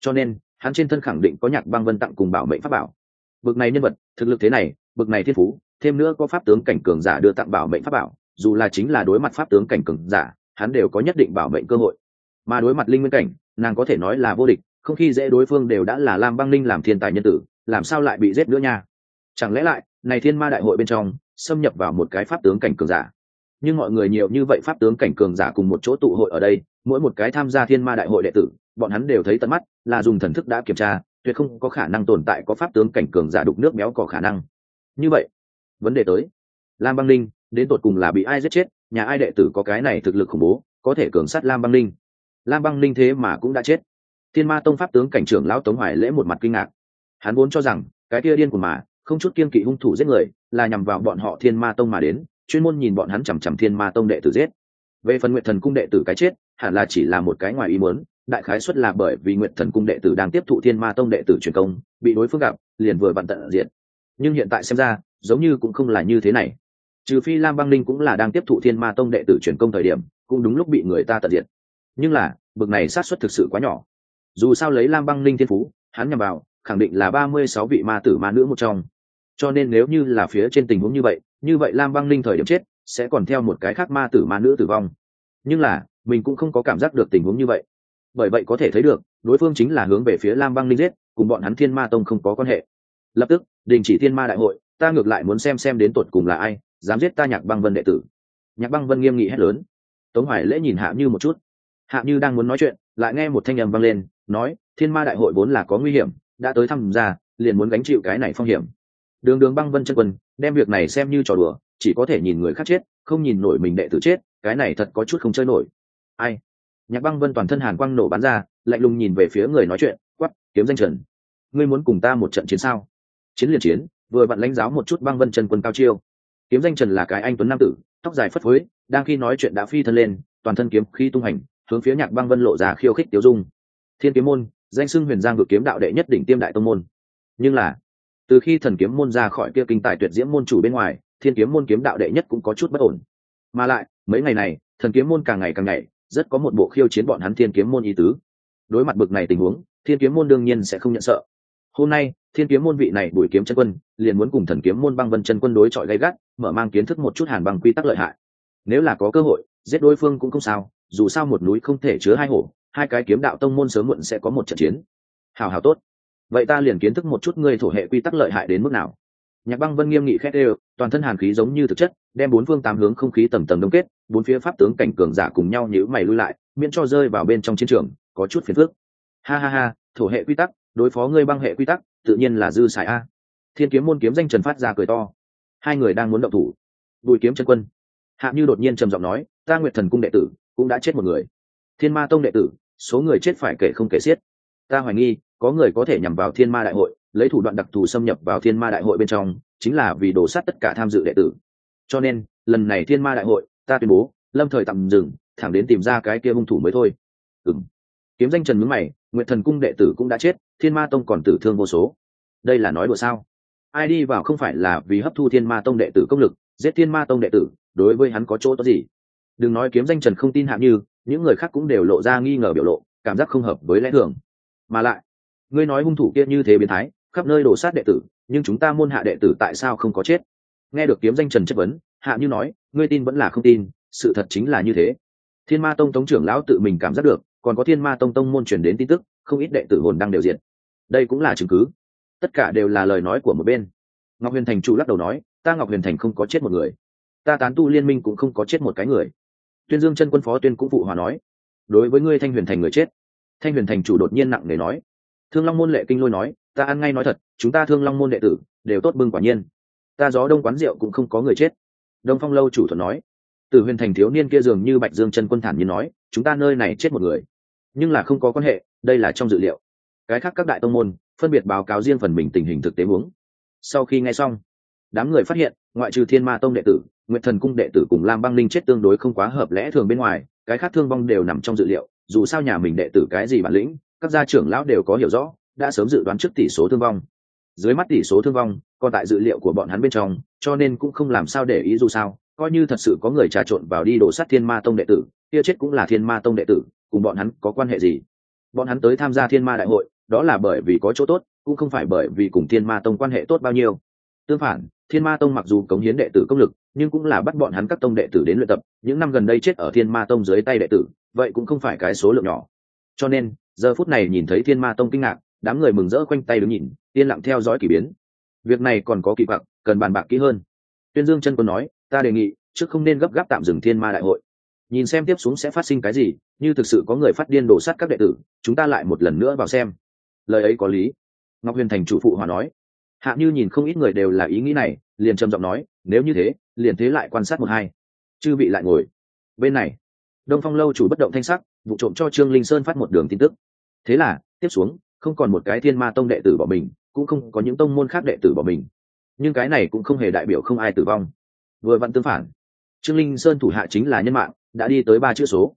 Cho nên, hắn trên thân khẳng định có nhạc băng vân tặng cùng bảo mệnh pháp bảo. Bực này nhân vật, thực lực thế này, bực này thiên phú, thêm nữa có pháp tướng cảnh cường giả đưa tặng bảo mệnh pháp bảo, dù là chính là đối mặt pháp tướng cảnh cường giả, hắn đều có nhất định bảo mệnh cơ hội. Mà đối mặt linh nguyên cảnh, nàng có thể nói là vô địch, không khi dễ đối phương đều đã là lam băng linh làm thiên tài nhân tử, làm sao lại bị giết nữa nha? Chẳng lẽ lại, này thiên ma đại hội bên trong, xâm nhập vào một cái pháp tướng cảnh cường giả? Nhưng mọi người nhiều như vậy pháp tướng cảnh cường giả cùng một chỗ tụ hội ở đây, mỗi một cái tham gia thiên ma đại hội đệ tử, bọn hắn đều thấy tận mắt là dùng thần thức đã kiểm tra, tuyệt không có khả năng tồn tại có pháp tướng cảnh cường giả đục nước méo có khả năng. Như vậy, vấn đề tới. Lam băng linh, đến tột cùng là bị ai giết chết, nhà ai đệ tử có cái này thực lực khủng bố, có thể cường sát lam băng linh. Lam băng linh thế mà cũng đã chết. Thiên ma tông pháp tướng cảnh trưởng lão tống hoài lễ một mặt kinh ngạc. Hắn vốn cho rằng, cái kia điên của mà, không chút kiên kỵ hung thủ giết người, là nhằm vào bọn họ thiên ma tông mà đến chuyên môn nhìn bọn hắn chằm chằm thiên ma tông đệ tử giết. Về phần nguyện thần cung đệ tử cái chết, hẳn là chỉ là một cái ngoài ý muốn, đại khái xuất là bởi vì nguyện thần cung đệ tử đang tiếp thụ thiên ma tông đệ tử truyền công, bị đối phương gặp, liền vừa bận tận diện nhưng hiện tại xem ra, giống như cũng không là như thế này. Trừ phi lam băng linh cũng là đang tiếp thụ thiên ma tông đệ tử truyền công thời điểm, cũng đúng lúc bị người ta tận diện nhưng là, bực này sát xuất thực sự quá nhỏ. Dù sao lấy lam băng linh thiên phú, hắn nhằm vào, khẳng định là ba mươi sáu vị ma tử ma nữ một trong. Cho nên nếu như là phía trên tình huống như vậy như vậy lam băng linh thời điểm chết, sẽ còn theo một cái khác ma tử, ma nữ tử vong. Nhưng là, mình cũng không có cảm giác được tình huống như vậy. Bởi vậy có thể thấy được, đối phương chính là hướng về phía lam băng linh giết, cùng bọn hắn thiên ma tông không có quan hệ. Lập tức, đình chỉ thiên ma đại hội, ta ngược lại muốn xem xem đến tột cùng là ai, dám giết ta nhạc băng vân đệ tử. Nhạc băng vân nghiêm nghị hét lớn. Tống hoài lễ nhìn hạ như một chút. Hạ như đang muốn nói chuyện, lại nghe một thanh âm vang lên, nói, thiên ma đại hội vốn là có nguy hiểm, đã tới thăm ra liền muốn gánh chịu cái này phong hiểm đường đường băng vân chân quân, đem việc này xem như trò đùa, chỉ có thể nhìn người khác chết, không nhìn nổi mình đệ tử chết, cái này thật có chút không chơi nổi. Ai? Nhạc băng vân toàn thân hàn quang nổ bắn ra, lạnh lùng nhìn về phía người nói chuyện quắp kiếm danh trần. Ngươi muốn cùng ta một trận chiến sao? Chiến liền chiến, vừa vặn lãnh giáo một chút băng vân chân quân cao chiêu. Kiếm danh trần là cái anh tuấn nam tử, tóc dài phất phới, đang khi nói chuyện đã phi thân lên, toàn thân kiếm khi tung hành, hướng phía nhạc băng vân lộ ra khiêu khích tiêu dung. Thiên kiếm môn, danh xưng huyền giang vực kiếm đạo đệ nhất đỉnh tiêm đại tông môn. Nhưng là từ khi thần kiếm môn ra khỏi kia kinh tài tuyệt diễm môn chủ bên ngoài, thiên kiếm môn kiếm đạo đệ nhất cũng có chút bất ổn. Mà lại, mấy ngày này, thần kiếm môn càng ngày càng ngày rất có một bộ khiêu chiến bọn hắn thiên kiếm môn ý tứ. Đối mặt bực này tình huống, thiên kiếm môn đương nhiên sẽ không nhận sợ. Hôm nay, thiên kiếm môn vị này bùi kiếm chân quân, liền muốn cùng thần kiếm môn băng vân chân quân đối chọi gay gắt, mở mang kiến thức một chút hàn bằng quy tắc lợi hại. Nếu là có cơ hội, giết đối phương cũng không sao, dù sao một núi không thể chứa hai hổ, hai cái kiếm đạo tông môn sớm muộn sẽ có một trận chiến. Hào hào tốt vậy ta liền kiến thức một chút ngươi thổ hệ quy tắc lợi hại đến mức nào. Nhạc băng vân nghiêm nghị khét đều, toàn thân hàn khí giống như thực chất, đem bốn phương tám hướng không khí tầm tầm đông kết, bốn phía pháp tướng cảnh cường giả cùng nhau nhữ mày lui lại, miễn cho rơi vào bên trong chiến trường, có chút phiền phức. Ha ha ha, thổ hệ quy tắc, đối phó ngươi băng hệ quy tắc, tự nhiên là dư xài a. Thiên kiếm môn kiếm danh trần phát ra cười to. Hai người đang muốn động thủ. Bùi kiếm chân quân. Hạ như đột nhiên trầm giọng nói, ta nguyệt thần cung đệ tử, cũng đã chết một người. Thiên ma tông đệ tử, số người chết phải kể không kể xiết. Ta hoài nghi có người có thể nhằm vào thiên ma đại hội, lấy thủ đoạn đặc thù xâm nhập vào thiên ma đại hội bên trong, chính là vì đổ sát tất cả tham dự đệ tử. Cho nên, lần này thiên ma đại hội, ta tuyên bố, lâm thời tạm dừng, thẳng đến tìm ra cái kia hung thủ mới thôi. Ừng kiếm danh trần mướn mày nguyện thần cung đệ tử cũng đã chết, thiên ma tông còn tử thương vô số. Đây là nói đùa sao? Ai đi vào không phải là vì hấp thu thiên ma tông đệ tử công lực, giết thiên ma tông đệ tử, đối với hắn có chỗ tốt gì? Đừng nói kiếm danh trần không tin hạng như, những người khác cũng đều lộ ra nghi ngờ biểu lộ, cảm giác không hợp với lẽ thường. Mà lại ngươi nói hung thủ kia như thế biến thái, khắp nơi đổ sát đệ tử, nhưng chúng ta môn hạ đệ tử tại sao không có chết? Nghe được kiếm danh trần chất vấn, hạ như nói, ngươi tin vẫn là không tin, sự thật chính là như thế. Thiên ma tông tống trưởng lão tự mình cảm giác được, còn có thiên ma tông tông môn truyền đến tin tức, không ít đệ tử hồn đang đều diện đây cũng là chứng cứ. Tất cả đều là lời nói của một bên. Ngọc huyền thành chủ lắc đầu nói, ta ngọc huyền thành không có chết một người. Ta tán tu liên minh cũng không có chết một cái người. Tuyên dương chân quân phó tuyên cũng phụ hòa nói, đối với ngươi thanh huyền thành người chết. Thanh huyền thành chủ đột nhiên nặng nề nói thương long môn lệ kinh lôi nói, ta ăn ngay nói thật, chúng ta thương long môn đệ tử đều tốt bưng quả nhiên. Ta gió đông quán rượu cũng không có người chết. Đông phong lâu chủ thuật nói. Từ huyền thành thiếu niên kia dường như bạch dương chân quân thản nhiên nói, chúng ta nơi này chết một người, nhưng là không có quan hệ, đây là trong dự liệu. Cái khác các đại tông môn phân biệt báo cáo riêng phần mình tình hình thực tế huống. Sau khi nghe xong, đám người phát hiện, ngoại trừ thiên ma tông đệ tử nguyện thần cung đệ tử cùng lam băng linh chết tương đối không quá hợp lẽ thường bên ngoài, cái khác thương vong đều nằm trong dự liệu, dù sao nhà mình đệ tử cái gì bản lĩnh các gia trưởng lão đều có hiểu rõ, đã sớm dự đoán trước tỷ số thương vong. Dưới mắt tỷ số thương vong còn tại dự liệu của bọn hắn bên trong, cho nên cũng không làm sao để ý dù sao, coi như thật sự có người trà trộn vào đi đổ sát thiên ma tông đệ tử, kia chết cũng là thiên ma tông đệ tử, cùng bọn hắn có quan hệ gì? Bọn hắn tới tham gia thiên ma đại hội, đó là bởi vì có chỗ tốt, cũng không phải bởi vì cùng thiên ma tông quan hệ tốt bao nhiêu. Tương phản, thiên ma tông mặc dù cống hiến đệ tử công lực, nhưng cũng là bắt bọn hắn các tông đệ tử đến luyện tập, những năm gần đây chết ở thiên ma tông dưới tay đệ tử, vậy cũng không phải cái số lượng nhỏ. Cho nên giờ phút này nhìn thấy thiên ma tông kinh ngạc, đám người mừng rỡ quanh tay đứng nhìn, yên lặng theo dõi k ỳ biến. Việc này còn có kỳ vọng, cần bàn bạc kỹ hơn. Tuyên dương chân quân nói, ta đề nghị, trước không nên gấp gáp tạm dừng thiên ma đại hội. Nhìn xem tiếp xuống sẽ phát sinh cái gì, như thực sự có người phát điên đổ sát các đệ tử, chúng ta lại một lần nữa vào xem. Lời ấy có lý. Ngọc huyền thành chủ phụ hòa nói, hạ như nhìn không ít người đều là ý nghĩ này, liền trầm giọng nói, nếu như thế, liền thế lại quan sát một hai. Chư vị lại ngồi. Bên này, đông phong lâu chủ bất động thanh sắc, vụ trộm cho trương linh sơn phát một đường tin tức thế là, tiếp xuống, không còn một cái thiên ma tông đệ tử bỏ mình, cũng không có những tông môn khác đệ tử bỏ mình. Nhưng cái này cũng không hề đại biểu không ai tử vong. Vừa vặn tương phản. Trương linh sơn thủ hạ chính là nhân mạng, đã đi tới ba chữ số.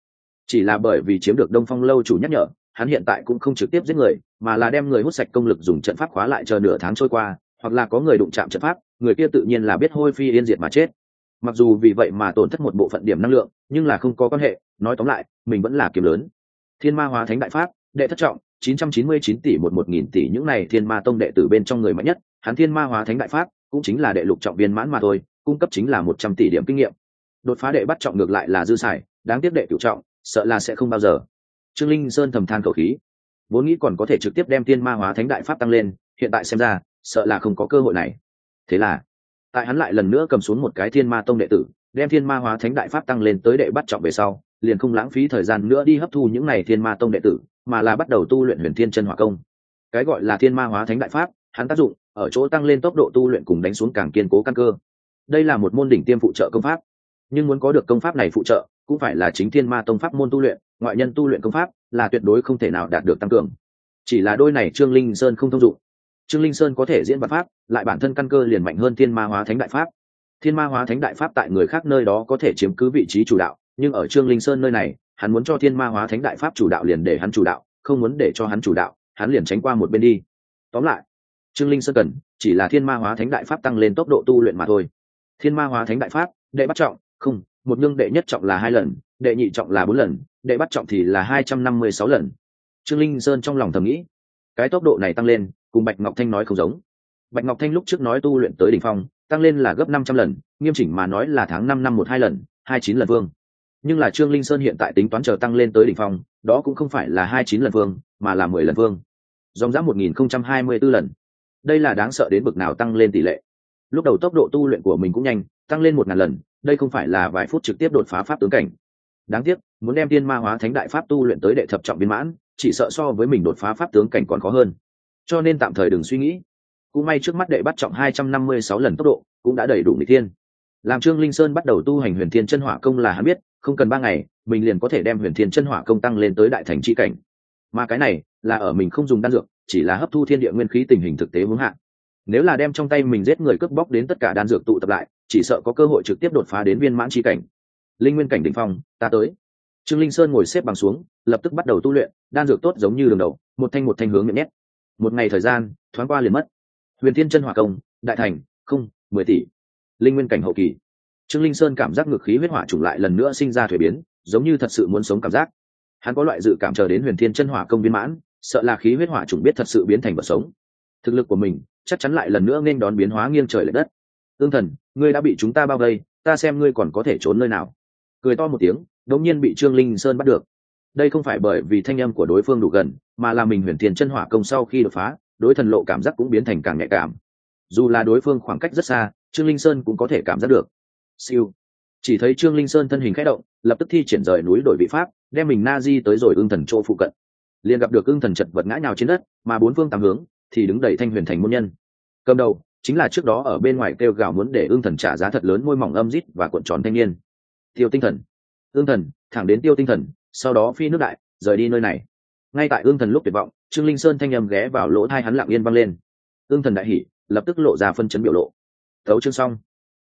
Chỉ là bởi vì chiếm được đông phong lâu chủ nhắc nhở, hắn hiện tại cũng không trực tiếp giết người, mà là đem người hút sạch công lực dùng trận pháp khóa lại chờ nửa tháng trôi qua, hoặc là có người đụng chạm trận pháp, người kia tự nhiên là biết hôi phi yên diệt mà chết. Mặc dù vì vậy mà tổn thất một bộ phận điểm năng lượng, nhưng là không có quan hệ, nói tóm lại, mình vẫn là kiếm lớn. Thiên ma hóa thánh đại pháp đệ thất trọng 999 tỷ một một nghìn tỷ, những này thiên ma tông đệ tử bên trong người mạnh nhất, hắn thiên ma hóa thánh đại pháp, cũng chính là đệ lục trọng viên mãn mà thôi, cung cấp chính là một trăm tỷ điểm kinh nghiệm. Đột phá đệ bắt trọng ngược lại là dư xài, đáng tiếc đệ cựu trọng, sợ là sẽ không bao giờ. Trương linh sơn thầm than khẩu khí. Vốn nghĩ còn có thể trực tiếp đem thiên ma hóa thánh đại pháp tăng lên, hiện tại xem ra, sợ là không có cơ hội này. Thế là, tại hắn lại lần nữa cầm xuống một cái thiên ma tông đệ tử, đem thiên ma hóa thánh đại pháp tăng lên tới đệ bắt trọng về sau, liền không lãng phí thời gian nữa đi hấp thu những n à y thiên ma tông đệ tử mà là bắt đầu tu luyện huyền thiên chân hỏa công. Cái gọi là thiên ma hóa thánh đại pháp, hắn tác dụng ở chỗ tăng lên tốc độ tu luyện cùng đánh xuống càng kiên cố căn cơ. Đây là một môn đỉnh tiêm phụ trợ công pháp. Nhưng muốn có được công pháp này phụ trợ, cũng phải là chính thiên ma tông pháp môn tu luyện, ngoại nhân tu luyện công pháp là tuyệt đối không thể nào đạt được tăng cường. Chỉ là đôi này trương linh sơn không thông dụng. Trương linh sơn có thể diễn bản pháp, lại bản thân căn cơ liền mạnh hơn thiên ma hóa thánh đại pháp. Thiên ma hóa thánh đại pháp tại người khác nơi đó có thể chiếm cứ vị trí chủ đạo, nhưng ở trương linh sơn nơi này hắn muốn cho thiên ma hóa thánh đại pháp chủ đạo liền để hắn chủ đạo, không muốn để cho hắn chủ đạo, hắn liền tránh qua một bên đi. Tóm lại, trương linh sơn cần, chỉ là thiên ma hóa thánh đại pháp tăng lên tốc độ tu luyện mà thôi. Thiên ma hóa thánh đại pháp, đệ bắt trọng, không, một nương đệ nhất trọng là hai lần, đệ nhị trọng là bốn lần, đệ bắt trọng thì là hai trăm năm mươi sáu lần. Trương linh sơn trong lòng thầm nghĩ, cái tốc độ này tăng lên, cùng bạch ngọc thanh nói không giống. Bạch ngọc thanh lúc trước nói tu luyện tới đ ỉ n h phong, tăng lên là gấp năm trăm lần, nghiêm chỉnh mà nói là tháng năm năm một hai lần, hai chín lần vương nhưng là trương linh sơn hiện tại tính toán chờ tăng lên tới đỉnh phong, đó cũng không phải là hai chín lần vương, mà là mười lần vương. Dòng dã một nghìn không trăm hai mươi b ố lần. Đây là đáng sợ đến bực nào tăng lên tỷ lệ. Lúc đầu tốc độ tu luyện của mình cũng nhanh, tăng lên một ngàn lần, đây không phải là vài phút trực tiếp đột phá pháp tướng cảnh. Đáng tiếc, muốn đem tiên ma hóa thánh đại pháp tu luyện tới đệ thập trọng viên mãn, chỉ sợ so với mình đột phá pháp tướng cảnh còn khó hơn. Cho nên tạm thời đừng suy nghĩ. Cũng may trước mắt đệ bắt trọng hai trăm năm mươi sáu lần tốc độ, cũng đã đầy đủ n thiên. Làm trương linh sơn bắt đầu tu hành huyền thiên chân hỏa công là hắn biết không cần ba ngày, mình liền có thể đem huyền thiên chân hỏa công tăng lên tới đại thành tri cảnh. Mà cái này là ở mình không dùng đan dược, chỉ là hấp thu thiên địa nguyên khí tình hình thực tế hướng hạn nếu là đem trong tay mình giết người cướp bóc đến tất cả đan dược tụ tập lại, chỉ sợ có cơ hội trực tiếp đột phá đến viên mãn tri cảnh. Linh nguyên cảnh đ ỉ n h phong, ta tới. Trương linh sơn ngồi xếp bằng xuống, lập tức bắt đầu tu luyện, đan dược tốt giống như đường đầu, một thanh một thanh hướng miệng nét một ngày thời gian, thoáng qua liền mất. Huyền thiên chân hỏa công, đại thành, không, mười tỷ. Linh nguyên cảnh hậu kỳ trương linh sơn cảm giác ngược khí huyết hỏa trùng lại lần nữa sinh ra thuế biến, giống như thật sự muốn sống cảm giác. Hắn có loại dự cảm chờ đến huyền thiên chân hỏa công viên mãn, sợ là khí huyết hỏa trùng biết thật sự biến thành vật sống. Thực lực của mình chắc chắn lại lần nữa nên đón biến hóa nghiêng trời l ệ đất. Tương thần, ngươi đã bị chúng ta bao vây, ta xem ngươi còn có thể trốn nơi nào. Cười to một tiếng, đống nhiên bị trương linh sơn bắt được. Đây không phải bởi vì thanh âm của đối phương đủ gần, mà là mình huyền thiên chân hỏa công sau khi đột phá, đối thần lộ cảm giác cũng biến thành càng nhạy cảm. Dù là đối phương khoảng cách rất xa, trương linh sơn cũng có thể cảm giác được siêu. Chỉ thấy trương linh sơn thân hình khẽ động, lập tức thi triển rời núi đổi vị pháp, đem mình na di tới rồi ưng thần chỗ phụ cận. Liền gặp được ưng thần chật vật ngã nhào trên đất, mà bốn phương tám hướng thì đứng đầy thanh huyền thành môn nhân. Cầm đầu chính là trước đó ở bên ngoài kêu gào muốn để ưng thần trả giá thật lớn môi mỏng âm rít và cuộn tròn thanh niên. Tiêu tinh thần. Ương thần, thẳng đến tiêu tinh thần, sau đó phi nước đại, rời đi nơi này. Ngay tại ương thần lúc tuyệt vọng, trương linh sơn thanh â m ghé vào lỗ thai hắn lặng yên văng lên. Ương thần đại hỉ, lập tức lộ ra phân chấn biểu lộ. Thấu chương xong.